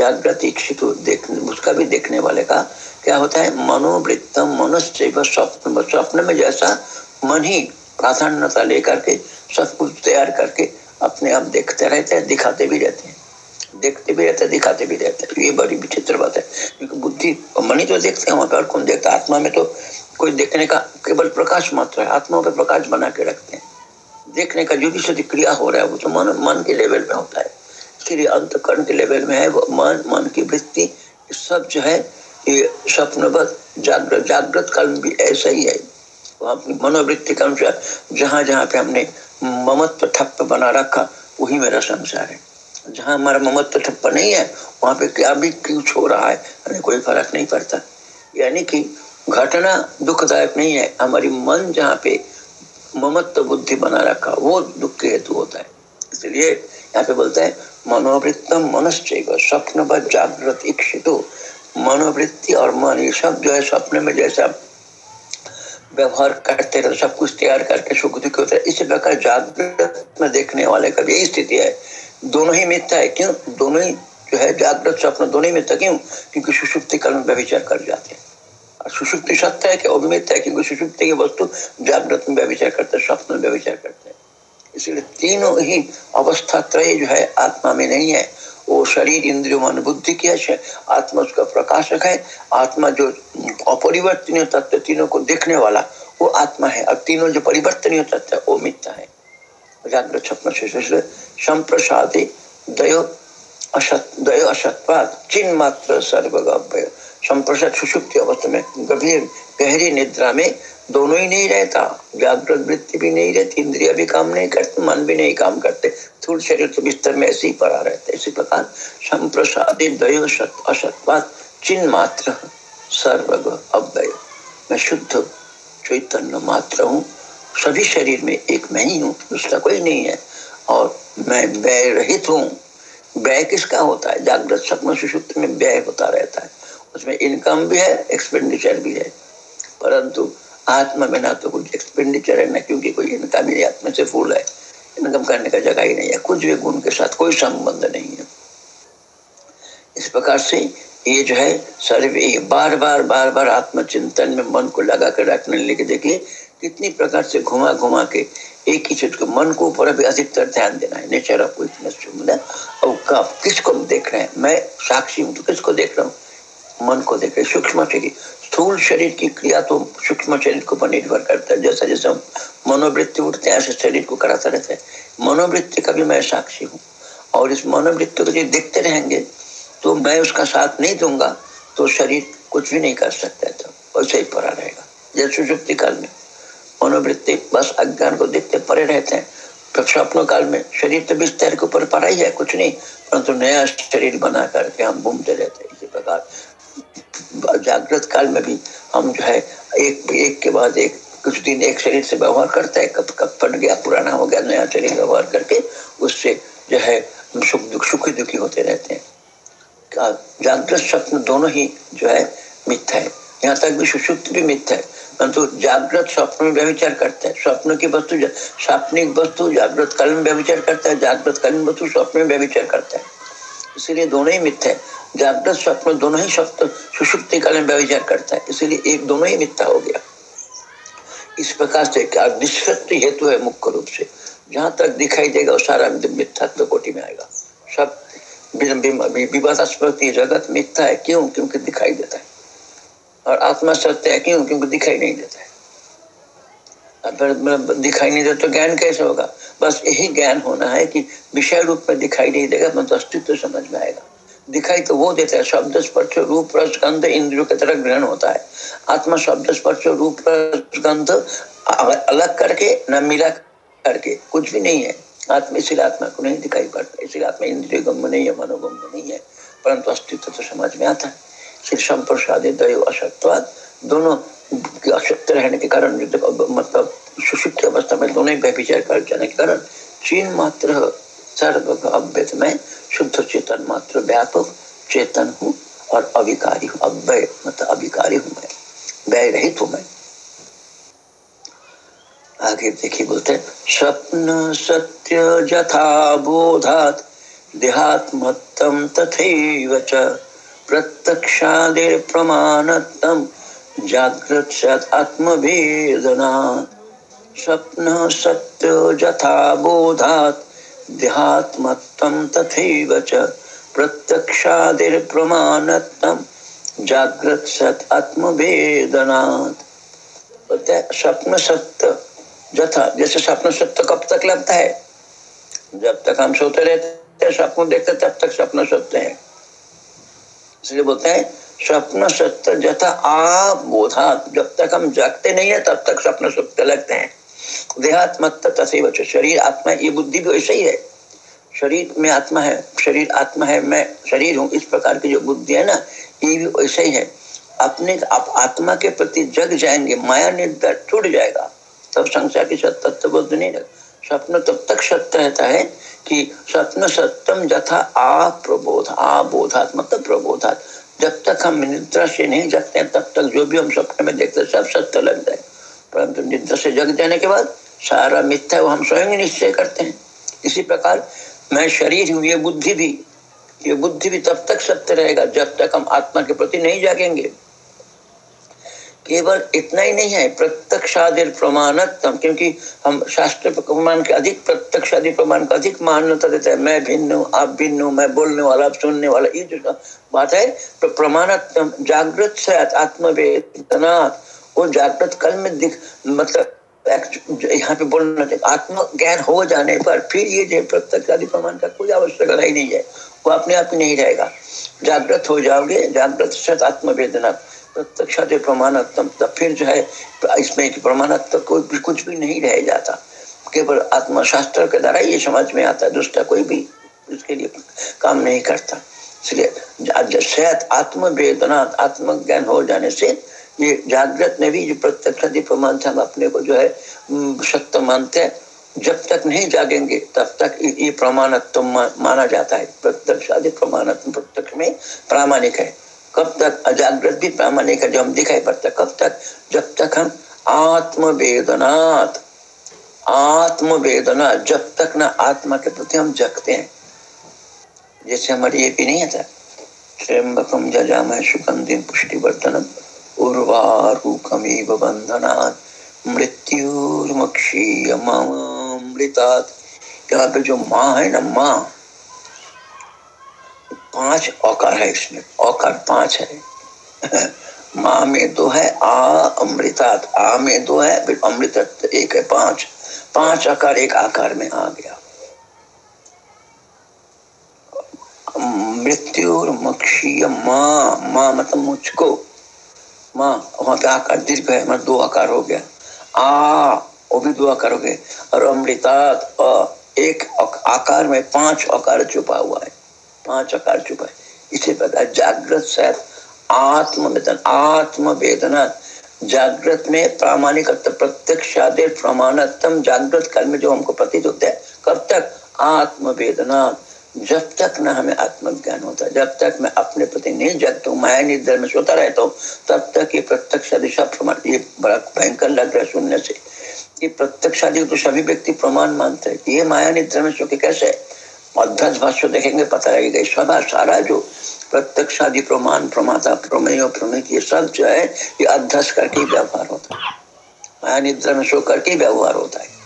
इक्षित देखने उसका भी देखने वाले का क्या होता है? मनोवृत्तम मनुष्य स्वप्न स्वप्न में जैसा मन ही प्राधान्यता लेकर के सब कुछ तैयार करके अपने आप देखते रहते हैं, दिखाते भी रहते हैं। देखते भी रहते दिखाते भी रहते हैं। ये बड़ी विचित्र बात है। क्योंकि बुद्धि मन ही तो देखते हैं, वहाँ पर कौन देखता आत्मा में तो कोई देखने का केवल प्रकाश मात्र है। आत्मा पर प्रकाश बना के रखते हैं। देखने का जो भी क्रिया हो रहा है, वो तो मन मन के लेवल में होता है। इसलिए अंतकरण के लेवल में है, वो मन मन की वृत्ति, सब जो है, ये स्वप्न जागृत जागृत काल भी ऐसा ही है। मनोवृत्ति का अनुसार, जहाँ जहाँ पे हमने ममत्व ठप्प बना रखा, वही मेरा संसार है। जहाँ हमारा ममत्व ठप्प नहीं है, वहाँ पे क्या भी क्यों छो रहा है हमें कोई फ़र्क नहीं पड़ता। यानी कि घटना दुखदायक नहीं है, हमारी मन जहाँ पे ममत्व बुद्धि बना रखा, वो दुख के हेतु होता है। इसलिए यहाँ पे बोलता है मनोवृत्तम मनश्चैव स्वप्न व जागृत इक्षित मनोवृत्ति और मन, ये सब जो है स्वप्न में जैसा व्यवहार करते रहते, सब कुछ तैयार करके सुख दुख होते इसी प्रकार जागृत में देखने वाले का यही स्थिति है। दोनों ही मिथ्या है, क्यों? दोनों ही जो है जागृत स्वप्न, दोनों ही मिथ्या क्यों? क्योंकि सुषुप्ति काल में व्यविचार कर जाते हैं। और सुषुप्ति सत्य है कि अभिमित है, क्योंकि सुषुप्ति की वस्तु जागृत में व्यविचार करते हैं, स्वप्न में व्यविचार करते हैं। इसलिए तीनों ही अवस्था त्रय जो है आत्मा में नहीं है। वो शरीर, इंद्रिय, मन, बुद्धि की है। आत्मा उसका प्रकाशक है। आत्मा जो अपरिवर्तनीय तत्व तीनों को देखने वाला, वो आत्मा है। और तीनों जो परिवर्तनीय तत्व है, वो मिथ्या है। जागृत स्वप्न से संप्रसादे दयो असत दयो असत्वाद चिन्ह मात्र सर्वगव्य संप्रसाद सुषुप्ति अवस्था में गंभीर, गहरी निद्रा में दोनों ही नहीं रहता। जागृत वृत्ति भी नहीं रहती, इंद्रिया भी काम नहीं करते, मन भी नहीं काम करते। थूल शरीर तो बिस्तर में ऐसे ही पड़ा रहता इसी प्रकार संप्रसादित दयो असत्वाद, चिन्ह मात्र, सर्वग, अव्यय। मैं शुद्ध, चैतन्य मात्र हूँ। सभी शरीर में एक मैं ही हूँ, दूसरा कोई नहीं है। और मैं व्यय रहित हूँ। व्यय किसका होता है? जागृत सपन सुषुप्त में व्यय होता रहता है। उसमें इनकम भी है एक्सपेंडिचर भी है। परंतु आत्मा में ना तो कुछ एक्सपेंडिचर है, ना क्योंकि कोई इनकम मेरी आत्मा से फूल है। इनकम करने का जगह ही नहीं है। कुछ भी गुण के साथ कोई संबंध नहीं है। इस प्रकार से ये जो है, सर्वे बार बार बार बार आत्मचिंतन में मन को लगा कर रखने। लेके देखिए, कितनी प्रकार से घुमा घुमा के एक ही चीज़ को मन को ऊपर अभी अधिकतर ध्यान देना है। नेचर ऑफ़ विटनेस अब किसको देख रहे हैं? मैं साक्षी हूँ तो किसको देख रहा हूँ? मन को देखे, सूक्ष्म शरीर। स्थूल शरीर की क्रिया तो सूक्ष्म शरीर के ऊपर निर्भर करता है। जैसा जैसा मनोवृत्ति उठते हैं, ऐसे शरीर को कराता रहता है। मनोवृत्ति का भी मैं साक्षी हूँ। और इस मनोवृत्ति को जो देखते रहेंगे तो मैं उसका साथ नहीं दूँगा तो शरीर कुछ भी नहीं कर सकता तो वैसे ही पड़ा रहेगा। जैसे सुषुप्ति काल में मनोवृत्ति, बस अज्ञान को देखते परे रहते हैं। तो स्वप्न काल में शरीर तो बिस्तर के ऊपर पड़ा ही है, कुछ नहीं। परंतु नया शरीर बना करके हम घूमते रहते हैं इसी प्रकार। जागृत काल में भी हम जो है, एक एक के बाद एक, कुछ दिन एक शरीर से व्यवहार करता है, कब कब फट गया, पुराना हो गया, नया शरीर व्यवहार करके उससे जो है हम सुख दुख, सुखी दुखी होते रहते हैं। जागृत स्वप्न दोनों ही जो है मिथ्या है। यहाँ तक भी सुषुप्त भी मिथ्या है। परंतु जागृत स्वप्न में व्यविचार करता है। स्वप्न की वस्तु स्वप्निक वस्तु जागृत काल में व्यविचार करता है। जागृत कालीन वस्तु स्वप्न में व्यविचार करता है। इसीलिए दोनों ही मिथ्या है। जागृत स्वप्न दोनों ही स्वप्न सुषुप्ति काल में व्यविचार करता है। इसीलिए एक दोनों ही मिथ्या हो गया। इस प्रकार से निष्पत्ति हेतु है मुख्य रूप से। जहाँ तक दिखाई देगा, वो सारा मिथ्यात्व कोटि में आएगा। सब विवादास्पद जगत मिथ्या है। क्यों? क्योंकि दिखाई देता है। और आत्मा सत्य है, क्यों? क्योंकि दिखाई नहीं देता है। फिर दिखाई नहीं देता तो ज्ञान कैसे होगा? बस यही ज्ञान होना है कि विषय रूप में दिखाई नहीं देगा मतलब अस्तित्व समझ में आएगा। दिखाई तो वो देता है शब्द स्पर्श रूप रस गंध इंद्रियों की तरह ग्रहण होता है। आत्मा शब्द स्पर्श रूप रस गंध अलग करके, न मिला करके, कुछ भी नहीं है। आत्मा इसीलिए आत्मा को नहीं दिखाई पड़ता, इसीलिए आत्मा इंद्रिय गम नहीं है मनोगम नहीं है, परंतु अस्तित्व तो समझ में आता है। श्री संप्रसादित दयो असत्वाद दोनों अशक्त रहने के कारण मतलब सुषुप्त अवस्था में दोनों ही व्यभिचार कर जाने के कारण, चीन मात्र सर्व अव्यत में शुद्ध चेतन मात्र व्यापक, चेतन हूँ और अभिकारी हूँ, अव्यय मतलब अभिकारी हूँ मैं व्यय रहित हूँ मैं। आगे देखिए बोलते स्वप्न सत्य जथा बोधात, देहात्मत्तम तथैव च, प्रत्यक्षादिर प्रमाणत्तम जागृत सत आत्मभेदना स्वप्न सत्य जथा बोधात देहात्मत्तं तथैव च प्रत्यक्षादिर्प्रमाणत्तं जागृत सत आत्मवेदनात् बोलते स्वप्न सत्य जथा, जैसे स्वप्न सत्य कब तक लगता है? जब तक हम सोते रहते हैं, स्वप्न देखते तब तक स्वप्न सत्य है। इसलिए बोलते हैं स्वप्न सत्य जथा आप बोधात, जब तक हम जागते नहीं है, तब तक स्वप्न सत्य लगते हैं। देहात्मक तथैव शरीर आत्मा, ये बुद्धि भी वैसे ही है। शरीर में आत्मा है, शरीर आत्मा है, मैं शरीर हूँ, इस प्रकार की जो बुद्धि है ना, ये भी वैसे ही है। अपने, आप आत्मा के प्रति जग जाएँगे, माया निर्दर टूट जाएगा। तब संसार की सत्य बुद्ध नहीं लग स्वप्न तब तक सत्य रहता है कि स्वप्न सत्यम जथा आ प्रबोध आ बोधात मतलब प्रबोधात। जब तक हम निद्रा से नहीं जगते तब तक जो भी हम स्वप्न में देखते सब सत्य लग जाए। परंतु निद्रा से जग जाने के बाद सारा मिथ्या हम स्वयं निश्चय करते हैं। इसी प्रकार मैं शरीर हूँ, ये बुद्धि भी। ये बुद्धि भी तब तक सत्य रहेगा जब तक हम आत्मा के प्रति नहीं जागेंगे। केवल इतना ही नहीं है प्रत्यक्षादि प्रमाणत्म क्योंकि हम शास्त्र प्रमाण के अधिक प्रत्यक्षादि प्रमाण का अधिक मान्यता देते हैं। मैं भिन्न हूँ, आप भिन्न हूँ, मैं बोलने वाला, आप सुनने वाला, ये जो बात है तो प्रमाणत्म जागृत से आत्मवेदना वो जागृत कल में दिख मतलब यहाँ पे बोलना आत्म ज्ञान हो जाने पर फिर ये जो प्रत्यक्ष आदि प्रमाण का कोई आवश्यकता ही नहीं है। वो अपने आप ही नहीं रहेगा। जागृत हो जाओगे, जागृत सत आत्मवेदना प्रत्यक्ष प्रमाणत्म तब फिर जो है, इसमें प्रमाणत्व कोई भी कुछ भी नहीं रह जाता। केवल आत्मशास्त्र के द्वारा ये समझ में आता है दूसरा कोई भी उसके लिए काम नहीं करता। इसलिए आत्म वेदना आत्मज्ञान हो जाने से ये जागृत में भी जो प्रत्यक्ष प्रमाण से हम अपने को जो है सत्य मानते हैं। जब तक नहीं जागेंगे, तब तक ये प्रमाणत्व माना जाता है। प्रत्यक्ष आदि प्रमाणत्व प्रत्यक्ष में प्रामाणिक है। कब तक अजागृत भी प्रामाणिक है, जो हम दिखाई पड़ता कब तक? जब तक हम आत्म वेदनात् आत्म वेदना जब तक ना आत्मा के प्रति हम जगते हैं। जैसे हमारी ये भी नहीं था त्र्यंबकम जजाम सुगंधिम पुष्टिवर्धनम। उर्वारुकमेव बंधनात् मृत्युर्मक्षीयमृतात् यहाँ पे जो माँ है ना, माँ, पाँच औकार है इसमें। औकार पाँच है। माँ में दो है, आ अमृतात। आ में दो है, फिर अमृत एक है, पाँच। पाँच आकार एक आकार में आ गया। मृत्यु और मक्षीय माँ माँ मतलब मुझको। माँ, वहाँ पे आकार दीर्घ है मतलब दो आकार हो गया। आ वो भी दो आकार हो गए और अमृतात एक आकार में पाँच आकार छुपा हुआ है। पाँच आकार छुपा है। इसे पता जागृत शायद आत्मवेदन, आत्मवेदना। जागृत में प्रामाणिक प्रत्यक्ष प्रमाणतम जागृत काल में जो हमको प्रतीत होता है कब तक आत्मवेदना। जब तक ना हमें आत्मज्ञान होता, जब तक मैं अपने प्रति नहीं जगता हूँ, माया निद्र में सोता रहता हूँ, तब तक ये प्रत्यक्ष दिशा प्रमाण, ये बड़ा भयंकर लग रहा है सुनने से। ये प्रत्यक्ष आदि तो सभी व्यक्ति प्रमाण मानते हैं। ये माया निद्रा में सो के कैसे अध्यक्ष भाष्य देखेंगे, पता लगेगा सदा सारा जो प्रत्यक्ष आदि प्रमाण, प्रमाता, प्रमेय प्रमेय, ये सब जो है, ये अध्यक्ष करके व्यवहार होता है। माया निद्रा में सो करके व्यवहार होता है।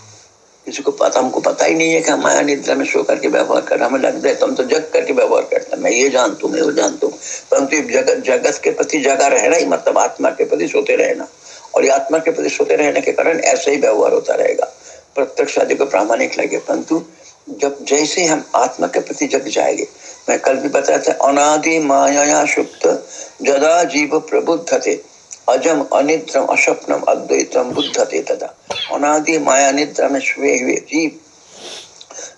किसी को पता, हमको पता ही नहीं है कि हम माया निद्रा में सो करके व्यवहार कर हमें लगता है तुम तो जग करके व्यवहार करता मैं ये जानता हूँ, मैं वो जानता हूँ। परंतु जगत जगत के प्रति जगा रहना ही मतलब आत्मा के प्रति सोते रहना। और ये आत्मा के प्रति सोते रहने के कारण ऐसे ही व्यवहार होता रहेगा। प्रत्यक्ष आदि को प्रामाणिक लगे। परंतु जब जैसे हम आत्मा के प्रति जग जाएँगे, मैं कल भी बताया था, अनादि माया सुप्त जदा जीव प्रबुद्ध थे अजम अनिद्रम अशप्नम अद्वैतम बुद्ध थे तदा। अनादि माया निद्रा में सोए हुए। जीव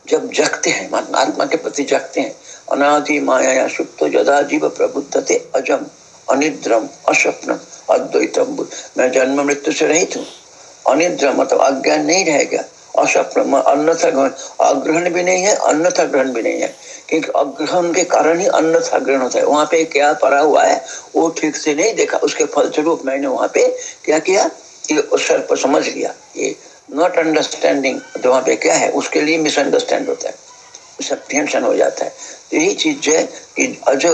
जब जगते हैं आत्मा के प्रति जगते हैं, अनादि माया या सुप्त जदा जीव प्रबुद्ध थे अजम अनिद्रम अस्वप्नम अद्वैतम बुद्ध। मैं जन्म मृत्यु से रहित हूँ। अनिद्रम मतलब अज्ञान नहीं रहेगा अन्यथा ग्रहण। अग्रहण भी नहीं है अन्यथा ग्रहण भी नहीं है। क्योंकि अग्रहण के कारण ही अन्यथा ग्रहण होता है। वहाँ पे क्या पड़ा हुआ है, वो ठीक से नहीं देखा। उसके फलस्वरूप मैंने वहाँ पे क्या किया, ये पर समझ लिया। ये नॉट अंडरस्टैंडिंग तो वहाँ पे क्या है, उसके लिए मिसअंडरस्टैंड होता है। सब टेंशन हो जाता है। तो यही चीज़ है कि अज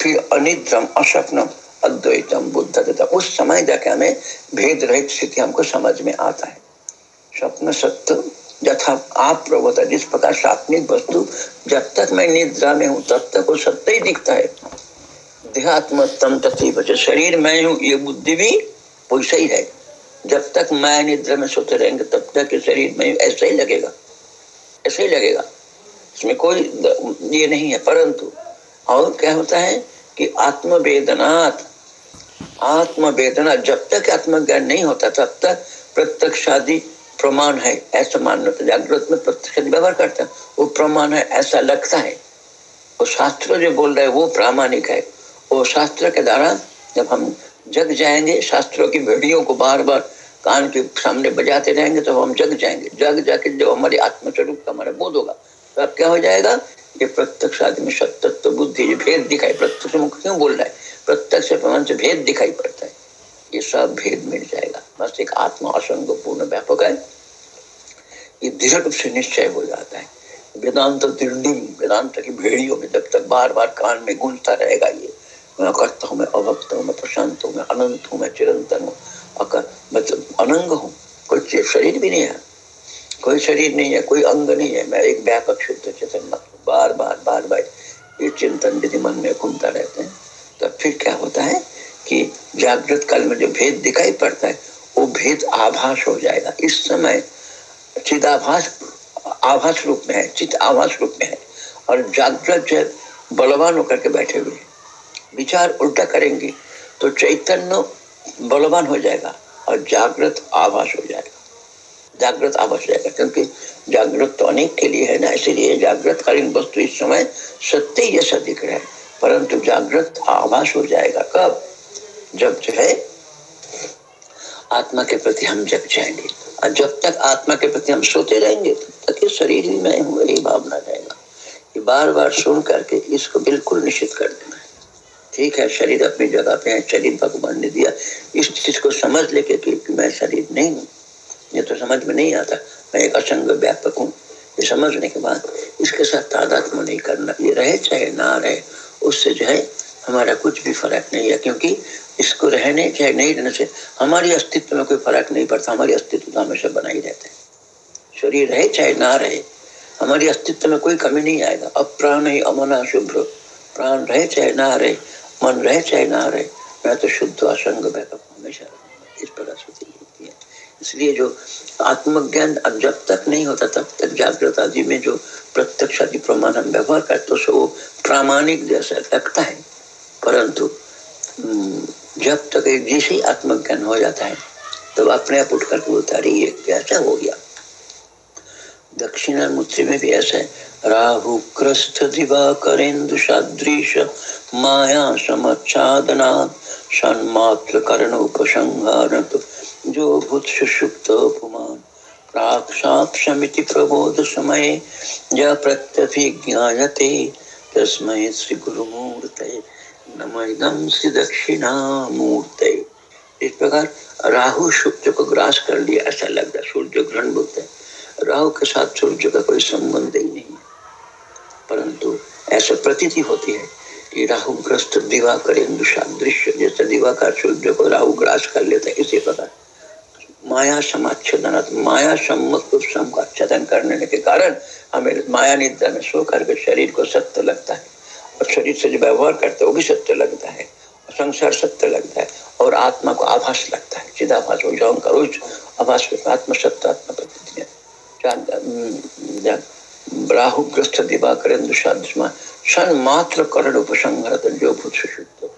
फिर अनिद्रम असपनम अद्वैतम, बुद्ध उस समय जाके हमें भेद रहित स्थिति हमको समझ में आता है। स्वप्न सत्य, यथा आप प्रभुता जिस प्रकार सात्विक वस्तु जब तक मैं निद्रा में हूँ, तब तक वो सत्य ही दिखता है। देहात्मतम तथी शरीर मैं हूँ, ये बुद्धि भी वैसा ही है। जब तक माया निद्रा में सोते रहेंगे, तब तक ये शरीर में ऐसा ही लगेगा। ऐसा ही लगेगा। इसमें कोई ये नहीं है। परंतु और क्या होता है कि आत्मवेदनात्, आत्मवेदना जब तक आत्मज्ञान नहीं होता, तब तक प्रत्यक्ष आदि प्रमाण है, ऐसा मानना तो जागृत में प्रत्यक्ष व्यवहार करता है। वो प्रमाण है, ऐसा लगता है। वो शास्त्र जो बोल रहे वो प्रामाणिक है। वो शास्त्र के द्वारा जब हम जग जाएँगे, शास्त्रों की भेड़ियों को बार बार कान के सामने बजाते रहेंगे तो हम जग जाएँगे। जग जाके जब हमारे आत्मस्वरूप का हमारा बोध होगा तो अब क्या हो जाएगा? ये प्रत्यक्ष आदमी सत्य बुद्धि भेद दिखाई, प्रत्यक्ष क्यों बोल रहा है? प्रत्यक्ष प्रमाण से भेद दिखाई पड़ता है। ये सब भेद मिल जाएगा। बस एक आत्मा असंग पूर्ण व्यापक है ये दृढ़ से निश्चय हो जाता है। वेदांत वेदांत की भेड़ियों में जब तक बार बार कान में गूंजता रहेगा ये, मैं करता हूँ, मैं अभक्त हूँ, मैं प्रशांत हूँ, मैं अनंत हूँ, मैं चिरंतन हूँ। मतलब अनंग हूँ, कोई शरीर भी नहीं है, कोई शरीर नहीं है, कोई अंग नहीं है, मैं एक व्यापक शुद्ध चेतन बार बार बार बार ये चिंतन यदि मन में घूमता रहते हैं। तब फिर क्या होता है? कि जागृत काल में जो भेद दिखाई पड़ता है, वो भेद आभास हो जाएगा। इस समय चिदाभास आभास रूप में है, चित आभास रूप में है। और जागृत जो बलवान होकर के बैठे हुए विचार उल्टा करेंगे तो चैतन्य बलवान हो जाएगा और जागृत आभास हो जाएगा। जागृत आभास हो जाएगा, क्योंकि जागृत तो अनेक के लिए है ना, इसीलिए जागृत कालीन वस्तु इस समय सत्य जैसा दिख रहा है। परंतु जागृत आभास हो जाएगा। कब? जब जो है आत्मा के प्रति हम जग जाएँगे। और जब तक आत्मा के प्रति हम सोते रहेंगे तब तक ये शरीर ही में हूँ यही भावना रहेगा। ये बार बार सुन करके इसको बिल्कुल निश्चित कर देना है। ठीक है शरीर अपनी जगह पे है शरीर भगवान ने दिया। इस चीज़ को समझ लेके कि, कि मैं शरीर नहीं हूँ। ये तो समझ में नहीं आता। मैं एक असंग व्यापक हूँ। ये समझने के बाद इसके साथ तादात्म नहीं करना। ये रहे चाहे ना रहे उससे जो है हमारा कुछ भी फ़र्क नहीं है। क्योंकि इसको रहने चाहे नहीं रहने से हमारे अस्तित्व में कोई फ़र्क नहीं पड़ता हमारी अस्तित्व तो हमेशा बना ही। रहता शरीर रहे चाहे ना रहे हमारी अस्तित्व में कोई कमी नहीं आएगा। अब प्राण ही अमना शुभ्र प्राण रहे चाहे ना रहे मन रहे चाहे ना रहे मैं तो शुद्ध असंग बैठक हमेशा। इस प्रकार से होती है। इसलिए जो आत्मज्ञान अब जब तक नहीं होता तब तक जागृत आदि में जो प्रत्यक्ष आदि प्रमाण हम व्यवहार करते तो वो प्रामाणिक जैसा लगता है। परंतु हम्म, जब तक एक जैसे ही आत्मज्ञान हो जाता है, तब तो अपने आप उठ करके बोलता ये कैसा हो गया? दक्षिणा दक्षिणामूर्ति में भी ऐसा है, राहु क्रस्त दिवाकरेन्दु सदृश, माया समच्छादना सन्मात्र कर्ण उपसंहार जो भूत सुषुप्त उपमान प्राक्षात समिति प्रबोध समय, ज प्रत्यभिज्ञायते तस्मय श्री गुरुमूर्ते नमः श्री दक्षिणामूर्ते इस प्रकार राहु शुक्र को ग्रास कर लिया, ऐसा लगता है, सूर्य ग्रहण बोलते हैं। राहु के साथ सूर्य का कोई संबंध ही नहीं है। परंतु ऐसा प्रतीति होती है कि राहु ग्रस्त दिवाकर दृश्य जैसे दिवाकर सूर्य को राहु ग्रास कर लेता है, इसी प्रकार। माया समाच्छेदन माया सम्मत को करने के कारण हमें माया निद्रा में सो करके शरीर को सत्य लगता है। और शरीर से जो व्यवहार करते हैं भी सत्य लगता है। संसार सत्य लगता है। और आत्मा को आभास लगता है। चिदाभास हो जाओ करो आभास आत्म सत्य आत्मा प्रकृति राहुग्रस्त दिवाकर मात्र करण उपसंहरत जो भूत सुषुप्त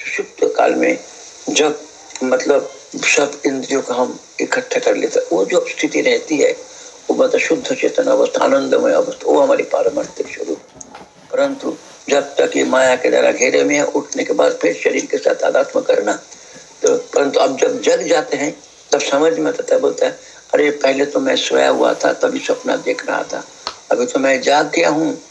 सुषुप्त काल में जब मतलब सब इंद्रियों का हम इकट्ठा कर लेते वो जो स्थिति रहती है, वो मतलब शुद्ध चेतन अवस्था, आनंदमय अवस्था, वो हमारी पारमार्थिक स्वरूप। परंतु जब तक ये माया के द्वारा घेरे में है, उठने के बाद फिर शरीर के साथ आध्यात्म करना। तो परंतु अब जब जग जाते हैं, तब समझ में आता बोलता है, अरे, पहले तो मैं सोया हुआ था, तभी सपना देख रहा था। अभी तो मैं जाग गया हूँ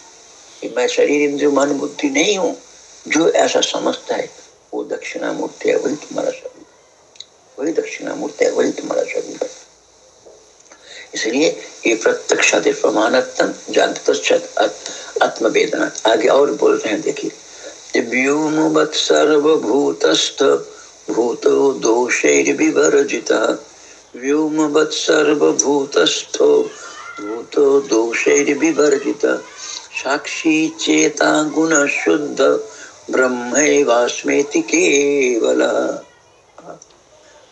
मैं शरीर इंद्र मन बुद्धि नहीं हूँ, जो ऐसा समझता है, वो दक्षिणा मूर्ति है, वही तुम्हारा शरीर। वही दक्षिणा मूर्ति है, वही तुम्हारा शरीर है। इसलिए ये प्रत्यक्ष प्रमाणत्म जागृत आत्मवेदना आगे और बोल रहे हैं, देखिए। व्योमवत् सर्वभूतस्थ, भूतो दोषैर्विवर्जिता। व्योमवत् सर्वभूतस्थो, भूतो दोषैर्विवर्जिता। साक्षी चेता गुण शुद्ध ब्रह्मैवास्मेति केवल।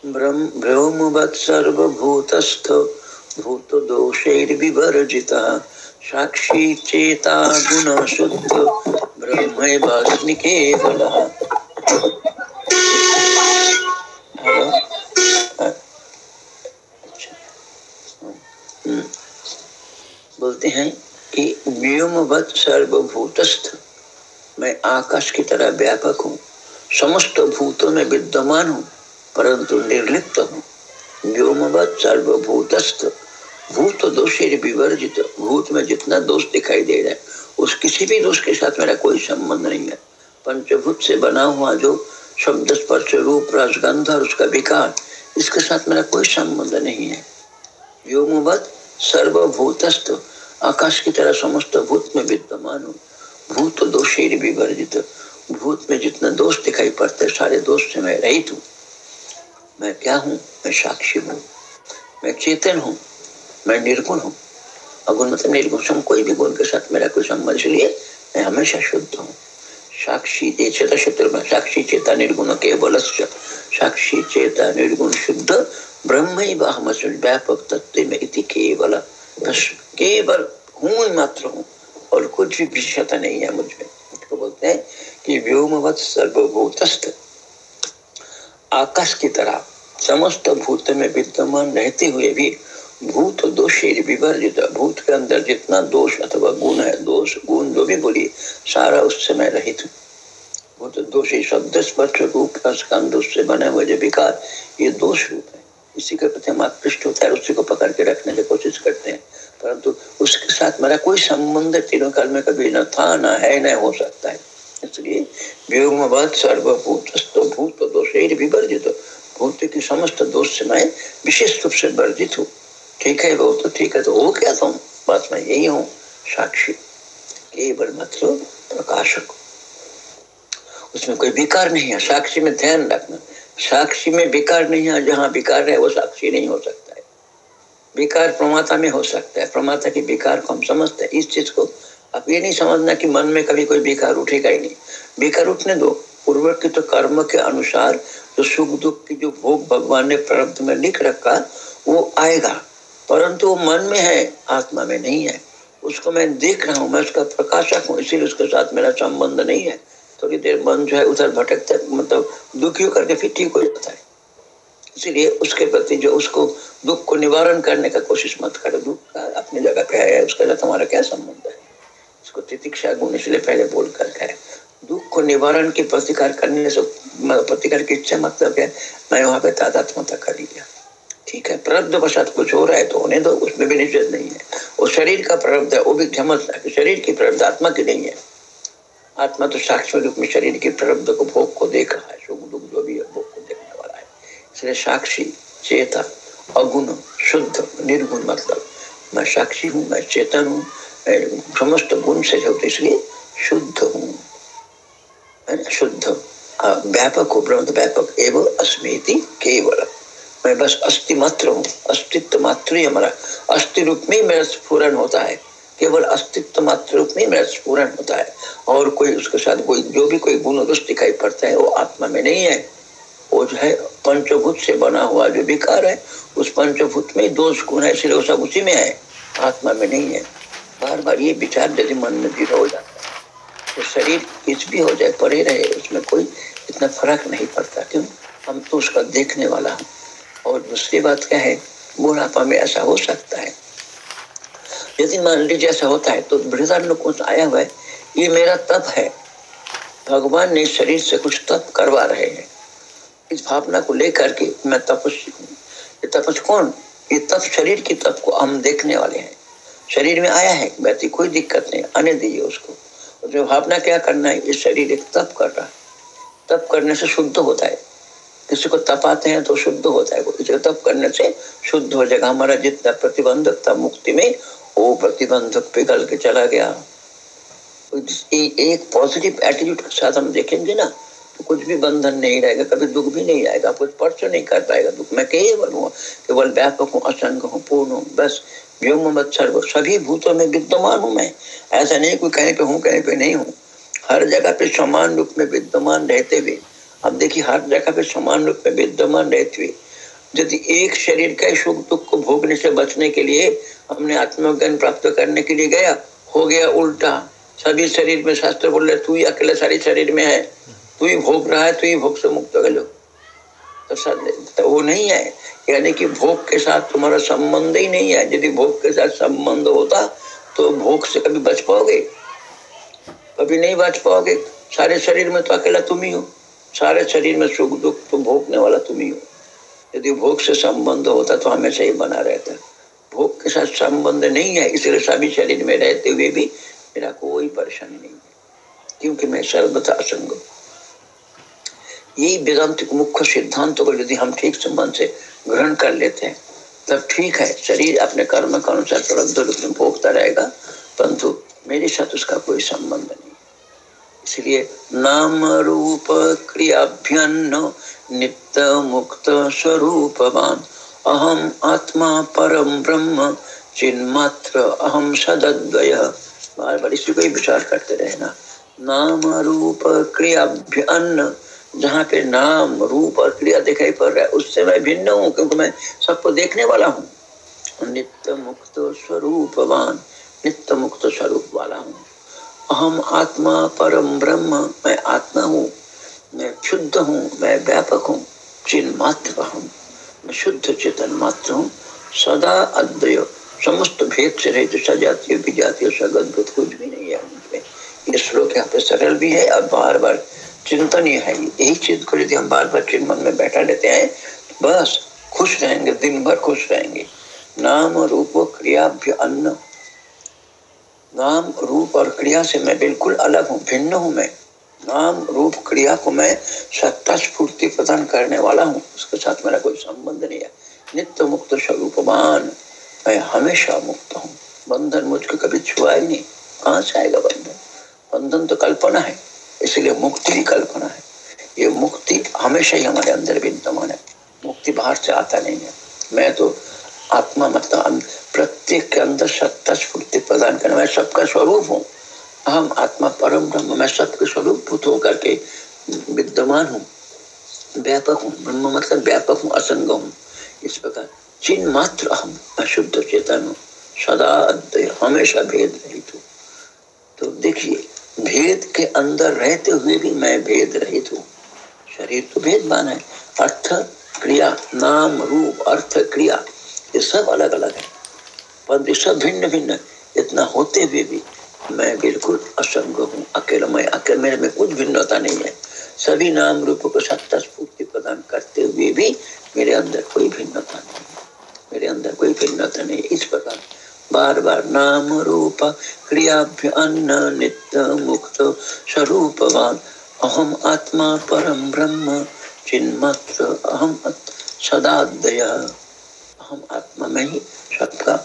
ब्रह्मवत् सर्वभूतस्थ, भूत दोषैर्विवर्जितः। साक्षी चेता गुण शुद्ध ब्रह्म केवलः बोलते हैं कि व्योमवत सर्वभूतस्थ। मैं आकाश की तरह व्यापक हूँ। समस्त भूतों में विद्यमान हूँ, परंतु निर्लिप्त हूँ। व्योमवत सर्वभूतस्थ। भूत तो दोष विवर्जित भूत में जितना दोष दिखाई दे रहा है, उस किसी भी दोष के साथ मेरा कोई संबंध नहीं है। पंचभूत से बना हुआ जो शब्द स्पर्श रूप, रसगंध और उसका विकार, इसके साथ मेरा कोई संबंध नहीं है। व्योमवत सर्वभूतस्थ, आकाश की तरह समस्त भूत में विद्यमान हूँ। भूत दोष विवर्जित भूत में जितना दोष दिखाई पड़ते सारे दोष से मैं रहित हूँ। मैं क्या हूँ? मैं साक्षी हूँ। मैं चेतन हूँ। मैं निर्गुण हूँ। अगुण मतलब निर्गुण कोई भी गुण के साथ मेरा कोई संबंध इसलिए मैं हमेशा शुद्ध हूँ। साक्षी चेता में साक्षी चेता निर्गुण, केवल साक्षी चेता निर्गुण शुद्ध, ब्रह्म व्यापक तत्व में केवल। केवल हूँ मात्र हूँ, और कुछ भी विशेषता नहीं है मुझमें उसको बोलते हैं कि व्योमवत सर्वभूतस्थ। आकाश की तरह, समस्त भूत में विद्यमान रहते हुए भी भूत दोष विवर्जित, भूत के अंदर जितना दोष अथवा गुण है, दोष गुण जो भी बोलिए, सारा उस समय रहित भूत दोष शब्द स्पर्श रूप स्कंद उससे बने हुए जो विकार, ये दोष रूप है। इसी के प्रति हम आकृष्ट होता है, उसी को पकड़ के रखने की कोशिश करते हैं। परंतु उसके साथ मेरा कोई संबंध तीनों काल में कभी न था, न है, न हो सकता है। इसलिए सर्वभूत भूत दोष विवर्जित भूत की समस्त दोष से मैं विशेष रूप से वर्जित हूँ। ठीक है, वो तो ठीक है तो वो क्या तुम। बस मैं यही हूँ, साक्षी। केवल मतलब प्रकाशक। उसमें कोई विकार नहीं है, साक्षी में ध्यान रखना। साक्षी में विकार नहीं है जहाँ विकार है, वो साक्षी नहीं हो सकता है। विकार प्रमाता में हो सकता है। प्रमाता के विकार को हम समझते हैं। इस चीज़ को अब ये नहीं समझना कि मन में कभी कोई विकार उठेगा ही नहीं। विकार उठने दो। पूर्व के तो कर्म के अनुसार जो सुख दुख की जो भोग भगवान ने प्रारब्ध में लिख रखा, वो आएगा। परंतु वो मन में है, आत्मा में नहीं है। उसको मैं देख रहा हूँ, मैं उसका प्रकाशक हूँ, इसीलिए उसके साथ मेरा संबंध नहीं है। थोड़ी देर मन जो है, उधर भटकता मतलब दुखी होकर के फिर ठीक हो जाता है। इसीलिए उसके प्रति जो उसको दुख को निवारण करने का कोशिश मत करो। दुख अपनी जगह पे है, उसके साथ हमारा क्या संबंध है? उसको तितिक्षा गुण इसलिए पहले बोल कर है। दुख को निवारण के प्रतिकार करने से प्रतिकार की इच्छा मतलब है, मैं वहाँ पे तादात्मता कर लिया। ठीक है प्रारब्ध वसात कुछ हो रहा है तो होने दो, उसमें भी निषेध नहीं है। वो शरीर का प्रारब्ध है, वो भी समझना कि शरीर की प्रारब्ध आत्मा की नहीं है। आत्मा तो साक्षी रूप में शरीर के प्रारब्ध को भोग को देख रहा है, सुख दुख जो भी है, भोग को देखने वाला है। इसलिए साक्षी चेता अगुण, शुद्ध, निर्गुण मतलब। मैं साक्षी हूँ, मैं चेतन हूँ समस्त गुण से जो इसलिए शुद्ध हूँ। शुद्ध। व्यापक हो ब्रह्म व्यापक। एवं अस्मृति केवल मैं बस अस्थि मात्र हूँ, अस्तित्व मात्र ही हमारा। अस्थि रूप में मेरा स्फुरन होता है। केवल अस्तित्व मात्र रूप में मेरा स्पूरण होता है। और कोई उसके साथ कोई, जो भी कोई गुण दोष दिखाई पड़ता है, वो आत्मा में नहीं है। वो जो है पंचभूत से बना हुआ जो विकार है, उस पंचभूत में दोष गुण है, इसलिए सब उसी में है। आत्मा में नहीं है। बार बार ये विचार यदि मन में दृढ़ हो जाता है तो शरीर कुछ भी हो जाए, पड़े रहे, उसमें कोई इतना फ़र्क नहीं पड़ता। क्यों? हम तो उसका देखने वाला हूँ। और दूसरी बात क्या है बुढ़ापा में ऐसा हो सकता है। यदि मान लीजिए ऐसा होता है तो बृहदारण्य को आया हुआ है, ये मेरा तप है। भगवान ने शरीर से कुछ तप करवा रहे हैं। इस भावना को लेकर के मैं तपस्वी हूँ ये तपस कौन? ये तप शरीर की तप को हम देखने वाले हैं। शरीर में आया है व्यक्ति कोई दिक्कत नहीं, आने दीजिए उसको। जो भावना क्या करना है, ये शरीर एक तप कर रहा है। तप करने से शुद्ध होता है। किसी को तपाते हैं तो शुद्ध होता है किसी को तप करने से शुद्ध हो जाएगा। हमारा जितना प्रतिबंधक था मुक्ति में, वो प्रतिबंधक पिघल के चला गया। एक पॉजिटिव एटीट्यूड के साथ हम देखेंगे ना तो कुछ भी बंधन नहीं रहेगा, कभी दुख भी नहीं आएगा कुछ पर्च नहीं कर पाएगा। दुख मैं केवल हूँ, केवल व्यापक हूँ, असंग हूँ, पूर्ण हूँ, बस व्योम मत्सर सभी भूतों में विद्यमान हूँ मैं। ऐसा नहीं कोई कहीं पे हूँ, कहीं पे नहीं हूँ। हर जगह पे समान रूप में विद्यमान रहते हुए अब देखिए हर जगह पे समान रूप में विद्यमान रहते हुए यदि एक शरीर का सुख दुख को भोगने से बचने के लिए हमने आत्मज्ञान प्राप्त करने के लिए गया हो गया उल्टा। सभी शरीर में शास्त्र बोल रहे तू ही अकेले सारे शरीर में है। तू ही भोग रहा है तू ही भोग से मुक्त कर लो तो, तो वो नहीं है। यानी कि भोग के साथ तुम्हारा संबंध ही नहीं है। यदि भोग के साथ संबंध होता तो भोग से कभी बच पाओगे? कभी नहीं बच पाओगे? सारे शरीर में तो अकेला तुम ही हो। सारे शरीर में सुख दुख तो भोगने वाला तुम ही हो। यदि भोग से संबंध होता तो हमेशा ही बना रहता। भोग के साथ संबंध नहीं है, इसलिए सभी शरीर में रहते हुए भी मेरा कोई परेशानी नहीं है, क्योंकि मैं सर्वथा असंग यही वेदांत मुख्य सिद्धांत को यदि हम ठीक संबंध से ग्रहण कर लेते हैं, तब ठीक है। शरीर अपने कर्म के अनुसार भोगता रहेगा, परंतु मेरे साथ उसका कोई संबंध नहीं। इसलिए नाम रूप क्रियाभ्यन्न, नित्य मुक्त स्वरूपवान। अहम आत्मा परम ब्रह्म, चिन्मात्र अहम सदद्वय। बार बार इसी को विचार करते रहना। नाम रूप क्रियाभ्यन्न, जहाँ पे नाम रूप और क्रिया दिखाई पड़ रहा है, उससे मैं भिन्न हूँ, क्योंकि मैं सबको देखने वाला हूँ। नित्य मुक्त स्वरूपवान, नित्य मुक्त स्वरूप वाला हूँ। अहम आत्मा परम ब्रह्म, मैं आत्मा हूँ, मैं शुद्ध हूँ, मैं व्यापक हूँ चिन्ह मात्र हूँ मैं शुद्ध चेतन मात्र हूँ, सदा अद्वय, समस्त भेद से रहित सजातीय, विजातीय सगद्भुत कुछ भी नहीं है उनमें ये श्लोक यहाँ पे सरल भी है और बार बार चिंतन ही। है यही चीज़ को यदि हम बार बार चिन्ह मन में बैठा लेते हैं बस खुश रहेंगे, दिन भर खुश रहेंगे। नाम रूप क्रियाभ्य अन्न नाम, रूप और क्रिया से मैं बिल्कुल अलग हूँ, भिन्न हूँ मैं। नाम, रूप, क्रिया को मैं सत्ता स्फूर्ति प्रदान करने वाला हूँ। उसके साथ मेरा कोई संबंध नहीं है। नित्य मुक्त स्वरूपमान मैं हमेशा मुक्त हूँ। बंधन मुझको कभी छुआ ही नहीं। कहाँ से आएगा बंधन? बंधन तो कल्पना है। इसलिए मुक्ति ही कल्पना है। ये मुक्ति हमेशा ही हमारे अंदर विद्यमान है। मुक्ति बाहर से आता नहीं है। मैं तो आत्मा मतलब प्रत्येक के अंदर सत्ता स्फूर्ति प्रदान करना मैं सबका स्वरूप हूँ। हम आत्मा परम ब्रह्म, मैं सबके स्वरूप भूत होकर के विद्यमान हूँ। व्यापक हूँ, ब्रह्म मतलब व्यापक हूँ, असंग हूँ। इस प्रकार चिन्ह मात्र अहम अशुद्ध चेतन हूँ। सदा हमेशा भेद रहित हूँ। तो देखिए, भेद के अंदर रहते हुए भी मैं भेद रहित हूँ। शरीर तो भेदमान है। अर्थ क्रिया, नाम, रूप, अर्थ क्रिया ये सब अलग अलग है। परंतु सब भिन्न भिन्न इतना होते हुए भी मैं बिल्कुल असंग हूँ, अकेला मैं, अकेले मेरे में कुछ भिन्नता नहीं है। सभी नाम रूप को सत्ता स्फूर्ति प्रदान करते हुए भी मेरे अंदर कोई भिन्नता नहीं मेरे अंदर कोई भिन्नता नहीं इस प्रकार बार बार नाम रूप क्रियाभ्य नित्य, मुक्त, स्वरूपवान, अहम आत्मा परम ब्रह्म, चिन्मात्र, अहम सदादय अहम आत्मा में ही सबका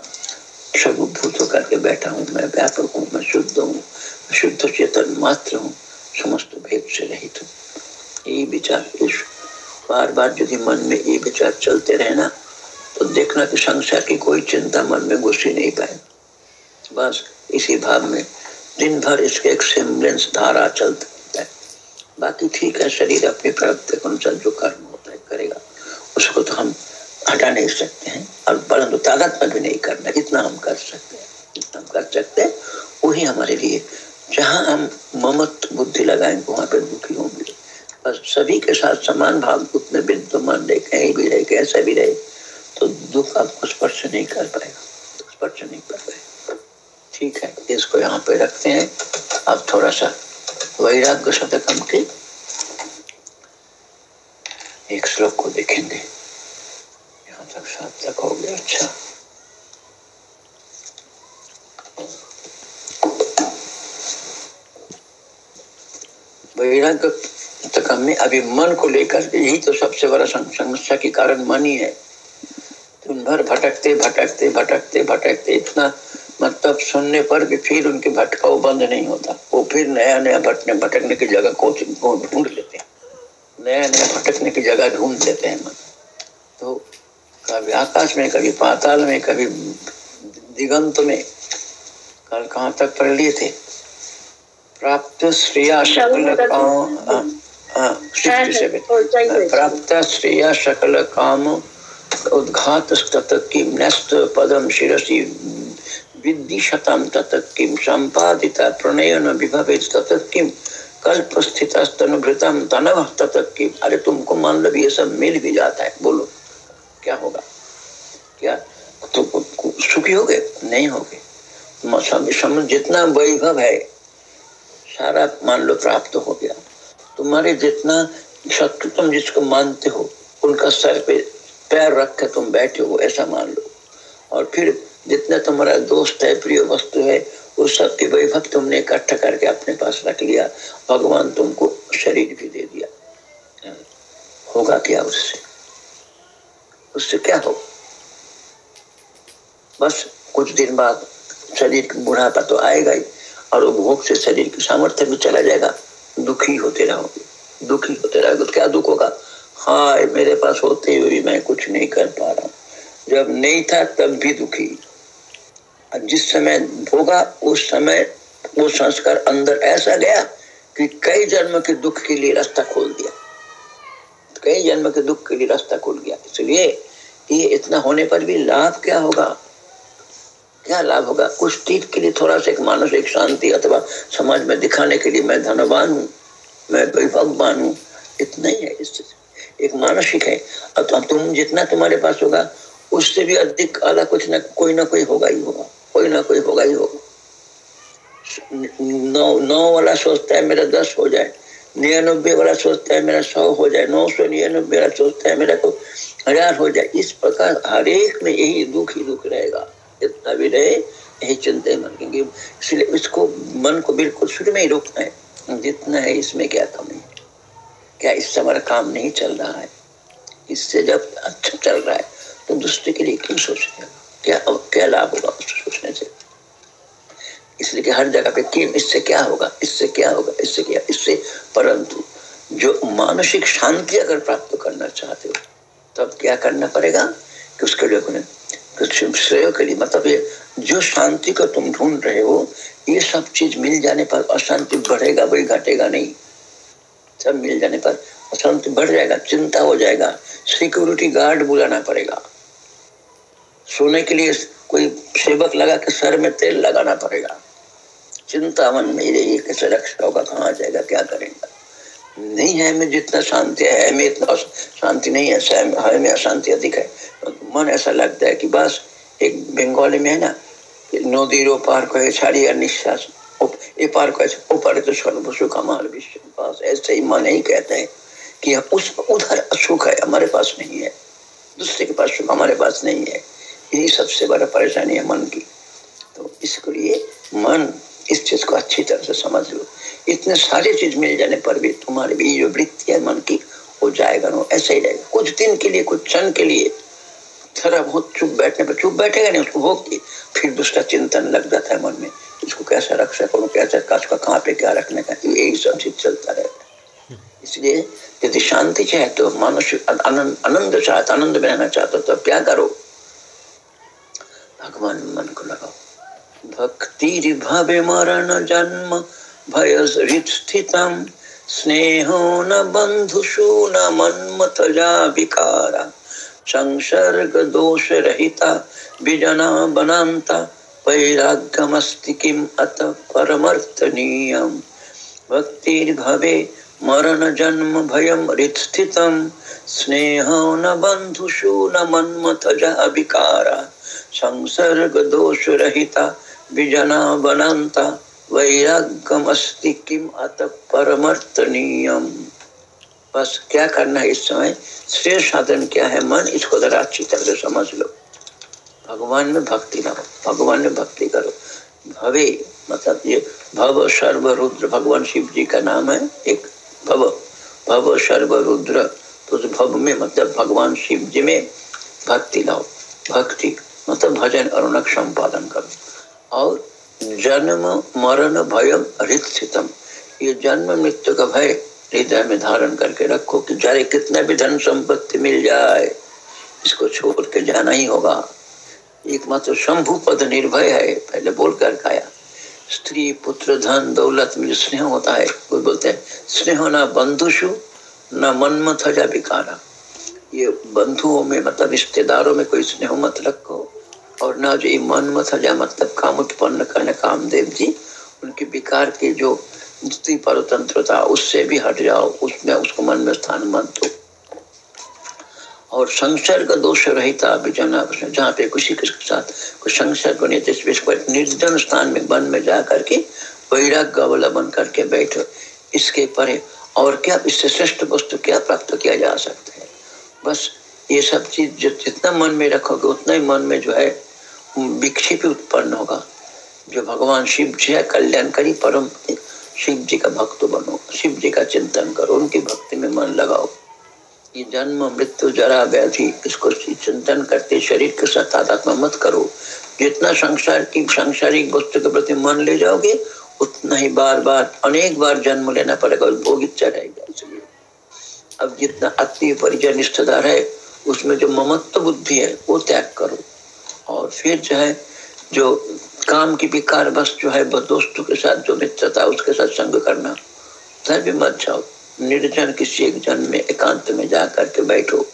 स्वरूप भूत होकर के बैठा हूँ, मैं व्यापक हूँ, मैं शुद्ध हूँ शुद्ध चेतन मात्र हूँ, समस्त भेद से रहित हूँ। यही विचार इस बार बार यदि मन में ये विचार चलते रहना तो देखना कि संसार की कोई चिंता मन में घुस ही नहीं पाए। बस इसी भाव में दिन भर इसके एक सिमलेंस धारा चलता है। बाकी ठीक है, शरीर अपनी प्राप्ति अनुसार जो कर्म होता है, करेगा, उसको तो हम हटा नहीं सकते हैं। और परंतु ताकत में भी नहीं करना इतना हम कर सकते हैं, जितना हम कर सकते हैं, वही हमारे लिए। जहाँ हम ममत बुद्धि लगाएँगे वहाँ पर दुखी होंगे। बस सभी के साथ समान भाव, उतने विद्यमान रहे, कहीं भी रहे, कैसे भी रहे तो दुख आपको स्पर्श नहीं कर पाएगा। तो स्पर्श नहीं कर पाएगा। ठीक है, इसको यहाँ पे रखते हैं। अब थोड़ा सा वैराग्य शतकम के एक श्लोक को देखेंगे। यहाँ तक सात तक हो गया। अच्छा। वैराग्य तक में अभी मन को लेकर यही तो सबसे बड़ा समस्या के कारण मन ही है। दिन भर भटकते भटकते भटकते भटकते, इतना मतलब सुनने पर भी फिर उनके भटकाव बंद नहीं होता। वो फिर नया नया भटने, भटकने की जगह को ढूंढ लेते हैं। नया नया भटकने की जगह ढूंढ लेते हैं मन। तो कभी आकाश में कभी पाताल में कभी दिगंत में। कल कहाँ तक पढ़ लिए थे? प्राप्त श्रेया सकल काम प्राप्त श्रेया सकल काम उद्घात किम न्यस्त पदम शिरसी विद्धि शतम तत किम संपादिता प्रणयन विभवे तत किम कल्प स्थित स्तनुभृतम तनव किम अरे तुमको मान लो ये सब मिल भी जाता है। बोलो। क्या होगा? क्या? तो सुखी हो गए? नहीं हो गए। जितना वैभव है, सारा मान लो प्राप्त हो गया। तुम्हारे जितना शत्रु तुम जिसको मानते हो, उनका सर पे पैर रख के तुम बैठे हो, ऐसा मान लो। और फिर जितना तुम्हारा दोस्त है, प्रिय वस्तु है, उस सब के वैभव तुमने इकट्ठा करके अपने पास रख लिया। भगवान तुमको शरीर भी दे दिया। होगा क्या उससे? उससे क्या हो? बस कुछ दिन बाद शरीर की बुढ़ापा तो आएगा ही और वो भोग से शरीर की सामर्थ्य भी चला जाएगा। दुखी होते रहोगे, दुखी होते रहोगे। तो क्या दुख होगा? हाँ मेरे पास होते हुए भी मैं कुछ नहीं कर पा रहा जब नहीं था तब भी दुखी। जिस समय भोगा, उस समय वो संस्कार अंदर ऐसा गया कि कई जन्म के दुख के लिए रास्ता खोल दिया। कई जन्म के दुख के लिए रास्ता खोल गया। इसलिए ये इतना होने पर भी लाभ क्या होगा? क्या लाभ होगा? कुछ तीत के लिए थोड़ा सा एक मानसिक शांति अथवा समाज में दिखाने के लिए मैं धनवान हूँ, मैं वैभववान हूँ। इतना ही है इससे एक मानसिक है और तो तुम जितना तुम्हारे पास होगा, उससे भी अधिक आला कुछ ना, कोई ना कोई होगा ही होगा, कोई ना कोई होगा ही होगा। नौ नौ वाला सोचता है, मेरा दस हो जाए। निन्यानबे वाला सोचता है, मेरा सौ हो जाए, नौ सौ निन्यानबे वाला सोचता है, मेरा तो हज़ार हो जाए। इस प्रकार हर एक में यही दुख ही दुख रहेगा। जितना भी रहे, यही चिंता मन क्योंकि इसलिए इसको मन को बिल्कुल शुरू में ही रोकना है। जितना है इसमें क्या कमी? है क्या इससे हमारा काम नहीं चल रहा है? इससे जब अच्छा चल रहा है तो दूसरे के लिए क्यों सोचेगा? क्या क्या लाभ होगा उसको सोचने से? इसलिए कि हर जगह पे क्यों इससे क्या होगा, इससे क्या होगा, इससे क्या, इससे, परंतु जो मानसिक शांति अगर प्राप्त करना चाहते हो, तब क्या करना पड़ेगा कि उसके लिए श्रेय के लिए मतलब ये जो शांति को तुम ढूंढ रहे हो, ये सब चीज़ मिल जाने पर अशांति बढ़ेगा, वही घटेगा नहीं। सब मिल जाने पर अशांति बढ़ जाएगा, चिंता हो जाएगा सिक्योरिटी गार्ड बुलाना पड़ेगा। सोने के लिए कोई सेवक लगा के सर में तेल लगाना पड़ेगा। चिंता मन में रही कैसे रक्षा होगा कहाँ जाएगा क्या करेगा नहीं है में जितना शांति है में इतना शांति नहीं है है में अशांति अधिक है मन ऐसा लगता है कि बस एक बंगाली में है ना নদীর ওপার কয়ে ছাড়িয়া निश्वास ए पार कहे ऊपर तो सर्व सुख हमारे विश्व पास ऐसे ही मन ही कहते हैं कि उस उधर सुख है हमारे पास नहीं है दूसरे के पास सुख हमारे पास नहीं है यही सबसे बड़ा परेशानी है मन की तो इसके लिए मन इस चीज़ को अच्छी तरह से समझ लो। इतने सारे चीज़ मिल जाने पर भी तुम्हारे भी जो वृत्ति है, मन की, वो जाएगा ना ऐसे ही रहेगा। कुछ दिन के लिए, कुछ क्षण के लिए। थोड़ा बहुत चुप बैठने पर, चुप बैठेगा नहीं, उसको भोग के फिर दूसरा चिंतन लग जाता है मन में। इसको कैसा रख सकूँ कैसे का कहाँ पे क्या रखने का यही सब चीज़ चलता रहता है इसलिए यदि शांति चाहे तो मानसिक आनंद आनंद चाहता आनंद में रहना चाहता तो क्या करो? भगवान मन को लगाओ। भक्ति भावे मरण जन्म भय स्थितम स्नेहो न बंधुषु न संसर्ग दोष रहिता विजना बनाता वैराग्यमस्ति किम अत परमर्थनीयम। भक्तिर्भवे मरण जन्म भयम हृत्स्थितम स्नेह न बंधुषु न मन्मथजा विकारा। संसर्ग दोष रहिता विजना बनाता वैराग्यम किम अत बस, क्या करना है इस समय? श्रेष्ठ साधन क्या है मन? इसको जरा अच्छी तरह से समझ लो। भगवान में भक्ति करो भगवान में भक्ति करो। भवे मतलब ये भव सर्व रुद्र भगवान शिव जी का नाम है एक भव। भव सर्व रुद्र तो भव में मतलब भगवान शिव जी में भक्ति लाओ भक्ति मतलब भजन अरुणक संपादन करो। और जन्म, मरण, भयम हृदय ये जन्म, मृत्यु का भय हृदय में धारण करके रखो कि चाहे कितना भी धन संपत्ति मिल जाए, इसको छोड़ के जाना ही होगा। एकमात्र शंभु पद निर्भय है, पहले बोल कर खाया। स्त्री, पुत्र, धन, दौलत में स्नेह होता है। कोई बोलते हैं, स्नेह न बंधुषु, न मनमथ जा विकारा ये बंधुओं में मतलब रिश्तेदारों में कोई स्नेह मत रखो। और ना जो मन मत हजा मतलब काम उत्पन्न करने कामदेव जी, उनके विकार के जो स्त्री परतंत्रता उससे भी हट जाओ, उसमें, उसको मन में स्थान मत दो। और संसर्ग दोष रहता विजना जहाँ पे किसी के साथ कोई संसर्ग नहीं निर्जन स्थान में, वन में जा करके वैराग्य अवलंबन करके बैठो, इसके परे और क्या, इससे श्रेष्ठ वस्तु क्या प्राप्त किया जा सकता है? बस ये सब चीज़ जितना मन में रखोगे, उतना ही मन में जो है विक्षेप उत्पन्न होगा। जो भगवान शिव जी है कल्याणकारी परम शिव जी का भक्त बनो, शिव जी का चिंतन करो, उनकी भक्ति में मन लगाओ। ये जन्म, मृत्यु, जरा, व्याधि, इसको चिंतन करते शरीर के साथ आत्मा मत करो। जितना संसार की सांसारिक वस्तु के प्रति मन ले जाओगे, उतना ही बार बार अनेक बार जन्म लेना पड़ेगा भोग इच्छा रहेगा अब जितना अति परिचय रिश्तेदार है, उसमें जो ममत्व बुद्धि है, वो त्याग करो। और फिर जो है, जो काम की विकार बस जो है दोस्तों के साथ, जो मित्रता उसके साथ संग करना। भी मत जाओ। निर्जन किसी एक जन में, एकांत में जा करके बैठो।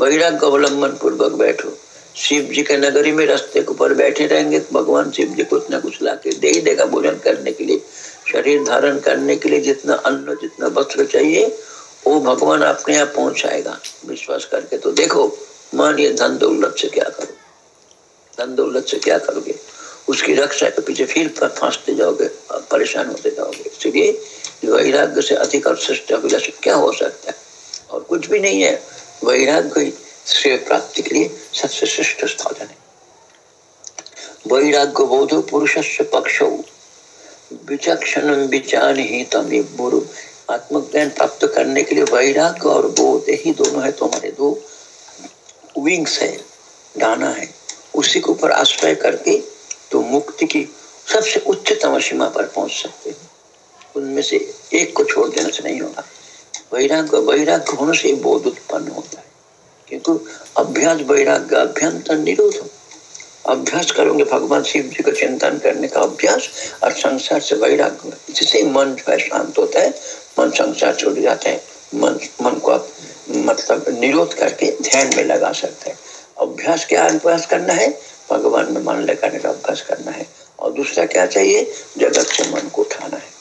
वैराग्य अवलंबन पूर्वक बैठो। शिव जी के नगरी में रास्ते के ऊपर बैठे रहेंगे। भगवान शिव जी कुछ ना कुछ लाके दे ही देगा भोजन करने के लिए। शरीर धारण करने के लिए जितना अन्न, जितना वस्त्र चाहिए, वो भगवान अपने आप पहुंचाएगा। विश्वास करके तो देखो मान ये धन दौलत से क्या करो। धन दौलत से क्या करोगे? उसकी रक्षा के पीछे फिर फांसते जाओगे परेशान होते जाओगे। इसलिए वैराग्य से अधिक और श्रेष्ठ अभिलाष क्या हो सकता है? और कुछ भी नहीं है। वैराग्य श्रेय प्राप्ति के लिए सबसे श्रेष्ठ साधन है। वैराग्य बोध पुरुष से पक्ष। विचक्षण विचार ही तम गुरु। आत्मज्ञान प्राप्त करने के लिए वैराग्य और बोध ही दोनों है। तुम्हारे दो विंग्स है। दाना है। उसी के ऊपर आश्रय करके तो मुक्ति की सबसे उच्चतम सीमा पर पहुँच सकते हैं। उनमें से एक को छोड़ देने से नहीं होगा। वैराग्य वैराग्य होने से बोध उत्पन्न होता है। किंतु अभ्यास, वैराग्य, अभ्यंतर निरोध अभ्यास करोगे, भगवान शिव जी का चिंतन करने का अभ्यास और संसार से वैराग्य जिससे मन जो है शांत होता है, मन संसार छोड़ जाता है। मन मन को आप मतलब निरोध करके ध्यान में लगा सकते हैं। अभ्यास क्या अभ्यास करना है, भगवान में मन लगाने का अभ्यास करना है। और दूसरा क्या चाहिए? जगत से मन को उठाना है।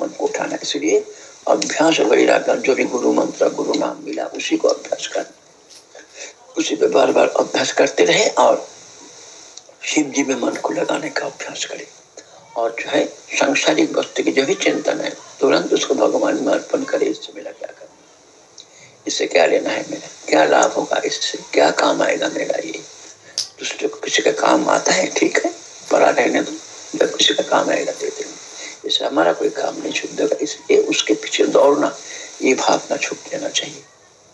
मन को उठाना है, इसलिए अभ्यास वैराग्य, जो भी गुरु मंत्र, गुरु नाम मिला, उसी को अभ्यास करना उसी पे बार बार अभ्यास करते रहे और शिव जी में मन को लगाने का अभ्यास करें। और जो है, सांसारिक वस्तु की जो भी चिंतन है, तुरंत उसको भगवान में अर्पण करे, इससे मेरा क्या करना इससे क्या लेना है मेरा? क्या लाभ होगा इससे? क्या काम आएगा मेरा ये? दूसरे को किसी का काम आता है, ठीक है? परा रहने दो। जब किसी का काम आएगा, दे देंगे जैसे हमारा कोई काम नहीं छूट देगा। इसलिए उसके पीछे दौड़ना, ये भावना छूट देना चाहिए।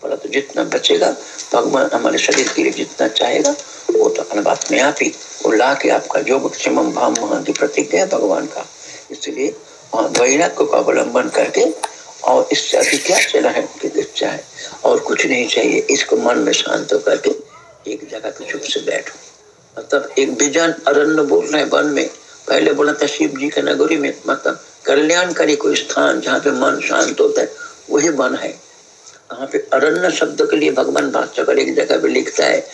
परंतु तो जितना बचेगा भगवान हमारे शरीर के लिए जितना चाहेगा, वो तो अपने बात में आप ही, वो ला के आपका जो क्षम भाव महान की प्रतिज्ञा भगवान का। इसलिए वैराग को अवलंबन करके और इससे चला है? उनकी इच्छा है। और कुछ नहीं चाहिए। इसको मन में शांत करके एक जगह पे चुप से बैठो। मतलब एक बिजन अरण्य बोल रहे वन में। पहले बोला था शिव जी के नगरी में। मतलब कल्याणकारी कोई स्थान जहाँ पे मन शांत होता है, वही वन है। वहाँ पे अरण्य शब्द के लिए भगवान भाष्यकर एक जगह पे लिखता है,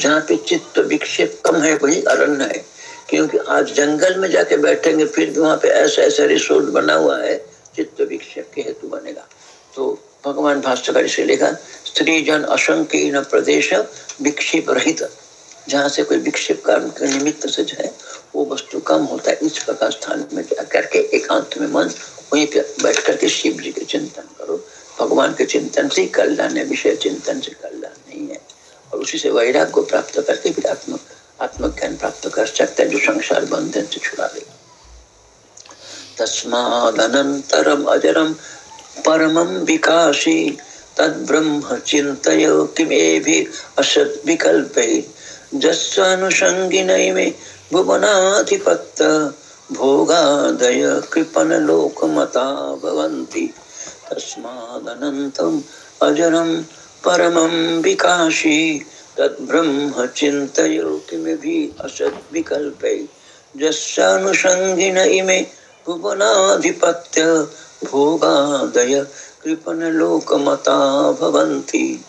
जहाँ पे चित्त विक्षेप कम है, वही अरण्य है। क्योंकि आज जंगल में जाके बैठेंगे, फिर भी वहाँ पे ऐसा ऐसा रिसोर्ट बना हुआ है। चित्त विक्षेप के हेतु बनेगा। तो भगवान भाष्यकर से लिखा स्त्री जन असंकीर्ण प्रदेश विक्षेप रहित। जहाँ से कोई विक्षेप कारण के निमित्त से जो है वो वस्तु कम होता है। इस प्रकार स्थान में जा करके एकांत में मन, वहीं पे बैठ करके शिव जी के चिंतन करो। भगवान के चिंतन से कल्याण है, विषय चिंतन से कल्याण नहीं है। और उसी से वैराग को प्राप्त करके फिर आत्म, आत्मज्ञान प्राप्त कर सकते हैं, जो संसार बंधन से छुड़ा दे तस्मादनंतरम अजरम परमं विकासी तद ब्रह्म किमेभि असद विकल्पै जस्वानुषंगिनै में भुवनाधिपत्य भोगादय कृपण लोकमता भवन्ति। तस्मादनन्तम् अजरं परमं विकाशी। तद्ब्रह्म चिन्तयो किमिभि असद्विकल्पै जस्यानुषङ्गिन इमे भुवनाधिपत्य भोगादय कृपण लोकमता भवन्ति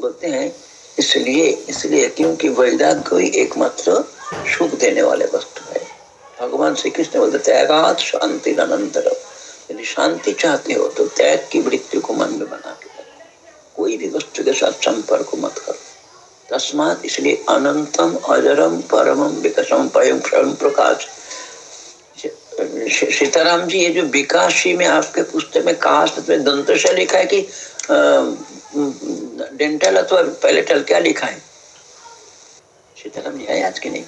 बोलते हैं, इसलिए इसलिए क्योंकि वैराग्य ही एकमात्र सुख देने वाले वस्तु है। भगवान श्री कृष्ण बोलते, त्यागात शांति अनंतर। यदि शांति चाहते हो तो त्याग की वृत्ति को मन में बना के कोई भी वस्तु के साथ संपर्क मत करो। तस्मात इसलिए अनंतम अजरम परमम विकसम पयम प्रकाश सीताराम जी ये जो विकास जी में आपके पुस्तक में कास्ट में दंत लिखा है कि डेंटल अथवा पैलेटल क्या लिखा है? सीताराम जी है आज के नहीं?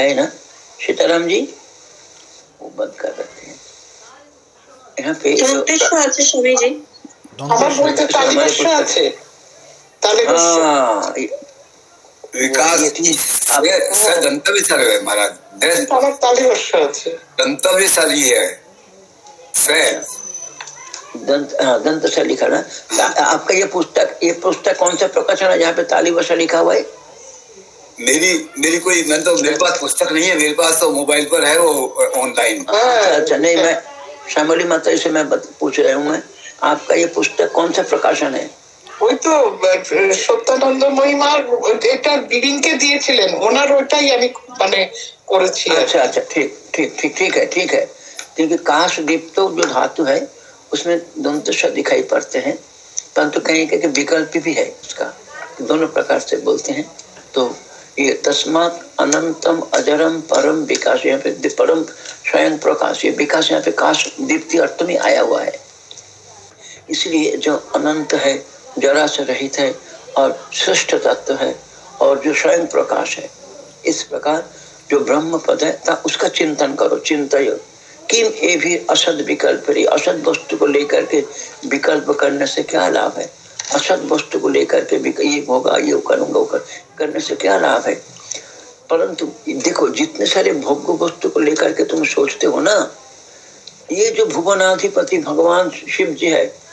है ना? सीताराम जी वो बंद कर देते हैं। यहाँ पे अच्छा, हमारे पुस्तक हाँ विकास हाँ, लिखा ना? हाँ। आपका ये पुस्तक ये पुस्तक कौन सा प्रकाशन है जहाँ पे ताली वर्षा लिखा हुआ है? मेरी मेरी कोई मैं तो मेरे पास पुस्तक नहीं है मेरे पास तो मोबाइल पर है वो ऑनलाइन। अच्छा, अच्छा नहीं मैं श्यामली माता से मैं पूछ रहा हूँ आपका ये पुस्तक कौन सा प्रकाशन है? ওই তো সত্যানন্দ মহিমার এটা বিডিংকে দিয়েছিলেন ওনার ওটাই আমি মানে করেছি अच्छा अच्छा ठीक ठीक ठीक ठीक है ठीक है क्योंकि काश दीप्त जो धातु है उसमें दंत दिखाई पड़ते हैं परंतु कहीं कहीं विकल्प भी है उसका दोनों प्रकार से बोलते हैं तो ये तस्मात अनंतम अजरम परम विकास यहाँ पे परम स्वयं प्रकाश ये विकास यहाँ पे काश दीप्ति अर्थ में आया हुआ है इसलिए जो अनंत है जरा से रहित है और श्रेष्ठ तत्व है और जो स्वयं प्रकाश है। इस प्रकार जो ब्रह्म पद है ता उसका चिंतन करो चिंतन किम ये भी असद विकल्प रही असद वस्तु को लेकर के विकल्प करने से क्या लाभ है? असद वस्तु को लेकर के ये होगा ये करूँगा वो कर, करने से क्या लाभ है? परंतु देखो जितने सारे भोग वस्तु को लेकर के तुम सोचते हो ना ये जो भुवनाधिपति भगवान शिव जी है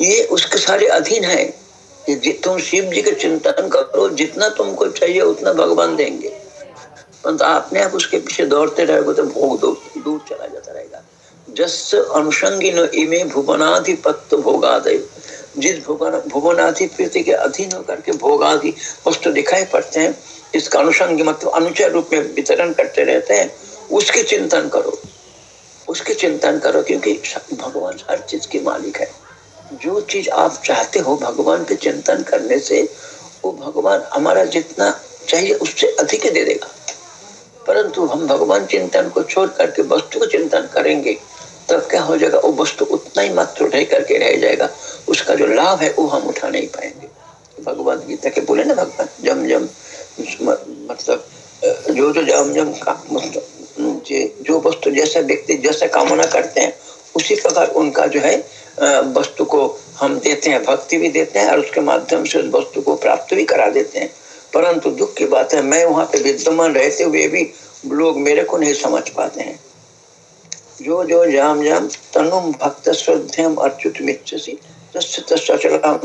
ये उसके सारे अधीन है। तुम शिव जी के चिंतन करो, जितना तुमको चाहिए उतना भगवान देंगे। परंतु आपने आप उसके पीछे दौड़ते रहोगे तो भोग दो, दूर चला जाता रहेगा। जस अनुषंगी इमे भुवनाधिपत्य भोगादय। जिस भुवन भुवनाधिपति के अधीन होकर के भोगादि वस्तु दिखाई पड़ते हैं, इसका अनुषंगी मतलब अनुचय रूप में वितरण करते रहते हैं, उसके चिंतन करो। उसके चिंतन करो क्योंकि भगवान हर चीज़ के मालिक है। जो चीज़ आप चाहते हो भगवान के चिंतन करने से, वो भगवान हमारा जितना चाहिए उससे अधिक दे देगा। परंतु हम भगवान चिंतन को छोड़ करके वस्तु को चिंतन करेंगे, तब क्या हो जाएगा? वो वस्तु उतना ही मात्र रह करके रह जाएगा। उसका जो लाभ है, वो हम उठा नहीं पाएँगे। भगवान गीता के बोले ना भगवान, जम जम मतलब जो जो जम जम का मतलब जो वस्तु जैसा व्यक्ति जैसा कामना करते हैं, उसी प्रकार उनका जो है वस्तु को हम देते हैं, भक्ति भी देते हैं और उसके माध्यम से उस वस्तु को प्राप्त भी करा देते हैं। परंतु दुख की बात है, मैं वहाँ पे विद्यमान रहते हुए भी लोग मेरे को नहीं समझ पाते हैं। जो जो जाम जाम तनुम भक्त श्रद्धम अच्युत मिच्छसी श्रद्धम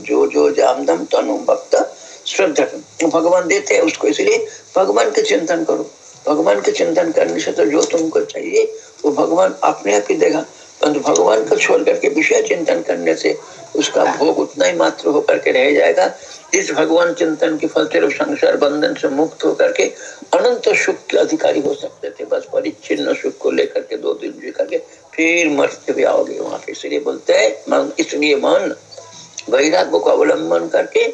जो जो जाम दम तनुम भक्त श्रद्धा भगवान देते हैं उसको इसलिए भगवान के चिंतन करो। भगवान के चिंतन करने से तो जो तुमको चाहिए, वो भगवान अपने आप ही देगा। परंतु भगवान को छोड़ करके विषय चिंतन करने से उसका भोग उतना ही मात्र होकर के रह जाएगा। इस भगवान चिंतन के फल से संसार बंधन से मुक्त होकर के अनंत सुख के अधिकारी हो सकते थे। बस परिच्छिन्न सुख को लेकर के दो दिन जी करके फिर मरते भी आओगे वहाँ पे। इसलिए बोलते हैं इसलिए मन वैराग्य को अवलंबन करके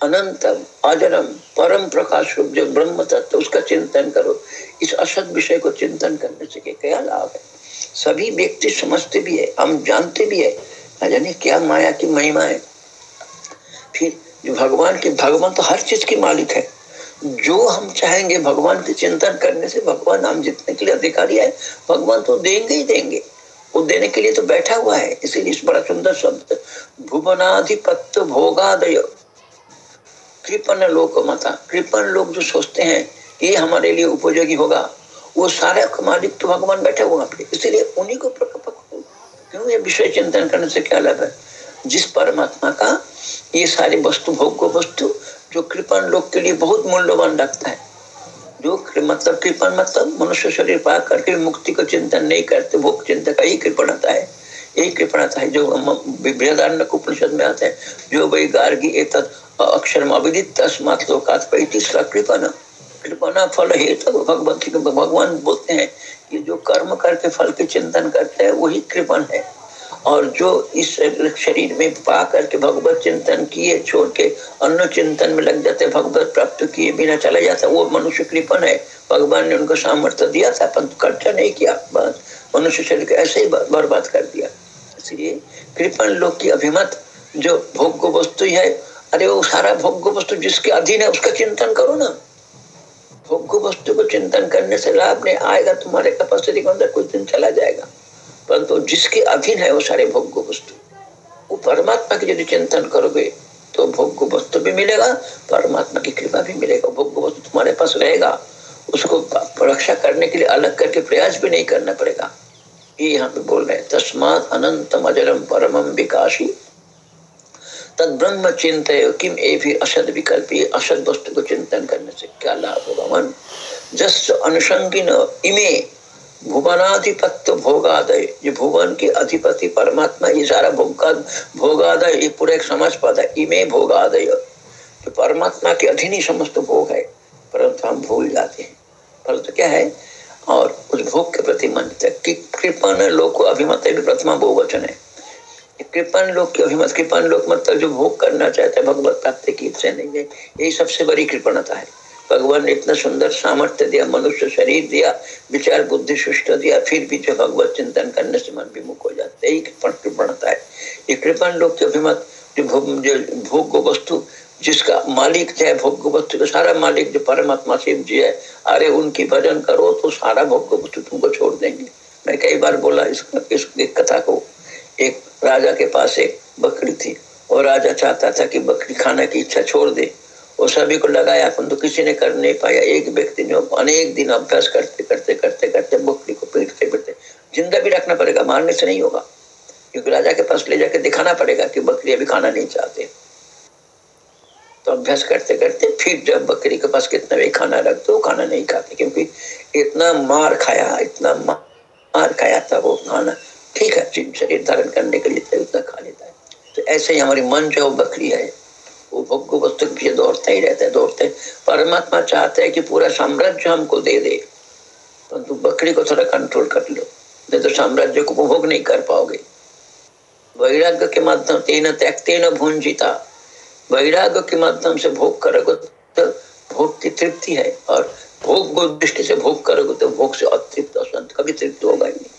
अनंतम अजरम परम प्रकाश रूप जो ब्रह्म तत्व, उसका चिंतन करो। इस असद विषय को चिंतन करने से क्या लाभ है? सभी व्यक्ति समझते भी है, हम जानते भी है। जाने क्या माया की महिमा है। फिर जो भगवान के भगवान तो हर चीज़ के मालिक है। जो हम चाहेंगे भगवान के चिंतन करने से, भगवान हम जितने के लिए अधिकारी है, भगवान तो देंगे ही देंगे। वो देने के लिए तो बैठा हुआ है। इसीलिए इस बड़ा सुंदर शब्द, भुवनाधिपत्य भोगादय। कृपन लोक माता कृपन लोग जो सोचते हैं, ये हमारे लिए उपयोगी होगा। वो सारे मालिक तो भगवान बैठे हुए पे इसलिए उन्हीं को क्यों ये विषय चिंतन करने से क्या लाभ है? जिस परमात्मा का ये सारी वस्तु भोग को वस्तु, जो कृपण लोग के लिए बहुत मूल्यवान रखता है, जो मतलब कृपण मतलब मनुष्य शरीर पा करके मुक्ति को चिंतन नहीं करते, भोग चिंतन का ही कृपणता है। एक कृपणता है जो बृहदारण्य उपनिषद में आते हैं, जो वही गार्गी अक्षर अविदित तस्मात लोकात पैतीसरा कृपण। कृपना फल है तो भगवती भगवान बोलते हैं कि जो कर्म करके, फल के चिंतन करते हैं, वही कृपण है। और जो इस शरीर में पा करके भगवत चिंतन किए, छोड़ के अन्य चिंतन में लग जाते, भगवत प्राप्त किए बिना चला जाता, वो मनुष्य कृपन है। भगवान ने उनको सामर्थ्य दिया था, परंतु खर्चा नहीं किया। बस मनुष्य शरीर को ऐसे ही बर्बाद कर दिया। इसलिए कृपन लोग की अभिमत, जो भोग्य वस्तु है, अरे वो सारा भोग्य वस्तु जिसके अधीन है, उसका चिंतन करो ना। भोग्य वस्तु को चिंतन करने से लाभ नहीं आएगा, तुम्हारे कैपेसिटी के अंदर कुछ दिन चला जाएगा। परंतु जिसके अधीन है वो सारे भोग्य वस्तु। वो परमात्मा की यदि चिंतन करोगे तो भोग्य वस्तु भी मिलेगा, परमात्मा की कृपा भी मिलेगा। भोग्य वस्तु तुम्हारे पास रहेगा। उसको रक्षा करने के लिए अलग करके प्रयास भी नहीं करना पड़ेगा। ये यहाँ पे बोल रहे हैं, तस्मात अनंतम अजरम परमम विकासी। तद ब्रह्म चिंत किम ए भी असद विकल्प असद वस्तु को चिंतन करने से क्या लाभ होगा? मन जस अनुषंगिन इमे भुवनाधिपत्य भोगादय। ये भुवन के अधिपति परमात्मा, ये सारा भोगा भोगादय, ये पूरा एक समाज पद है। इमे भोगादय। तो परमात्मा के अधीन ही समस्त भोग है, परंतु हम भूल जाते हैं। परंतु क्या है? और उस भोग के प्रति मन कि कृपन लोग को अभिमत भी प्रथमा बहुवचन है। कृपन लोग के अभिमत कृपन लोग मतलब जो भोग करना चाहते हैं भगवत प्राप्ति की इच्छा नहीं है यही सबसे बड़ी कृपणता है। भगवान ने इतना सुंदर सामर्थ्य दिया मनुष्य शरीर दिया विचार बुद्धि सुष्ट दिया फिर भी जो भगवत चिंतन करने से मन विमुख हो जाते है कृपणता है। ये कृपण लोग के अभिमत जो भोग वस्तु जिसका मालिक है भोग वस्तु का सारा मालिक जो परमात्मा शिव जी है अरे उनकी भजन करो तो सारा भोग वस्तु तुमको छोड़ देंगे। मैं कई बार बोला इस, इस कथा को एक राजा के पास एक बकरी थी और राजा चाहता था कि बकरी खाने की इच्छा छोड़ दे। और सभी को लगाया तो किसी ने कर नहीं पाया। एक व्यक्ति ने अनेक दिन अभ्यास करते करते करते करते बकरी को पीटते पीटते ज़िंदा भी रखना पड़ेगा, मारने से नहीं होगा। क्योंकि राजा के पास ले जाके दिखाना पड़ेगा कि बकरी अभी खाना नहीं चाहते। तो अभ्यास करते करते फिर जब बकरी के पास कितना भी खाना रखते वो खाना नहीं खाते, क्योंकि इतना मार खाया, इतना मार खाया था वो खाना। ठीक है शरीर धारण करने के लिए उतना खा लेता है। तो ऐसे ही हमारी मन जो बकरी है। वो भोग वस्तु के पीछे दौड़ता ही रहता है, दौड़ते परमात्मा चाहते है कि पूरा साम्राज्य हमको दे दे। परंतु बकरी को थोड़ा कंट्रोल कर लो। नहीं तो साम्राज्य को उपभोग नहीं कर पाओगे। वैराग्य के माध्यम तेन त्यक्ते न भूंजिता। वैराग्य के माध्यम से भोग करोगे तो भोग की तृप्ति है। और भोग दृष्टि से भोग करोगे तो भोग से अतृप्त असंत कभी तृप्त होगा ही। नहीं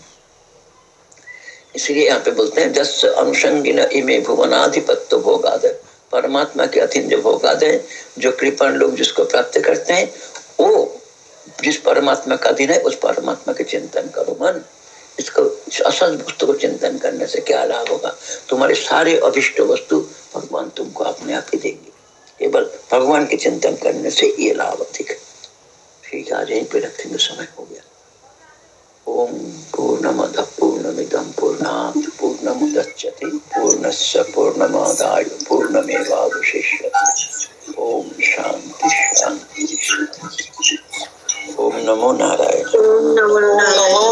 इसलिए यहाँ पे बोलते हैं, जस अनुषंगिन इमे भुवनाधिपत्य भोगादय परमात्मा के अधीन जो भोगाद है, जो कृपण लोग जिसको प्राप्त करते हैं, वो जिस परमात्मा का अधीन है, उस परमात्मा के चिंतन करो मन। इसको, इस असल वस्तु को चिंतन करने से क्या लाभ होगा? तुम्हारे सारे अभिष्ट वस्तु भगवान तुमको अपने आप ही देंगे। केवल भगवान के चिंतन करने से ये लाभ अधिक। ठीक है, आज यहीं पे रखेंगे समय हो गया। ओम पूर्णमद पूर्णमिदम पूर्णात् पूर्णमुदच्यते पूर्णस्य पूर्णमादाय पूर्णमेवावशिष्यते। ओम शांति शांति। ओम नमो नारायण। ओम नमो नारायण।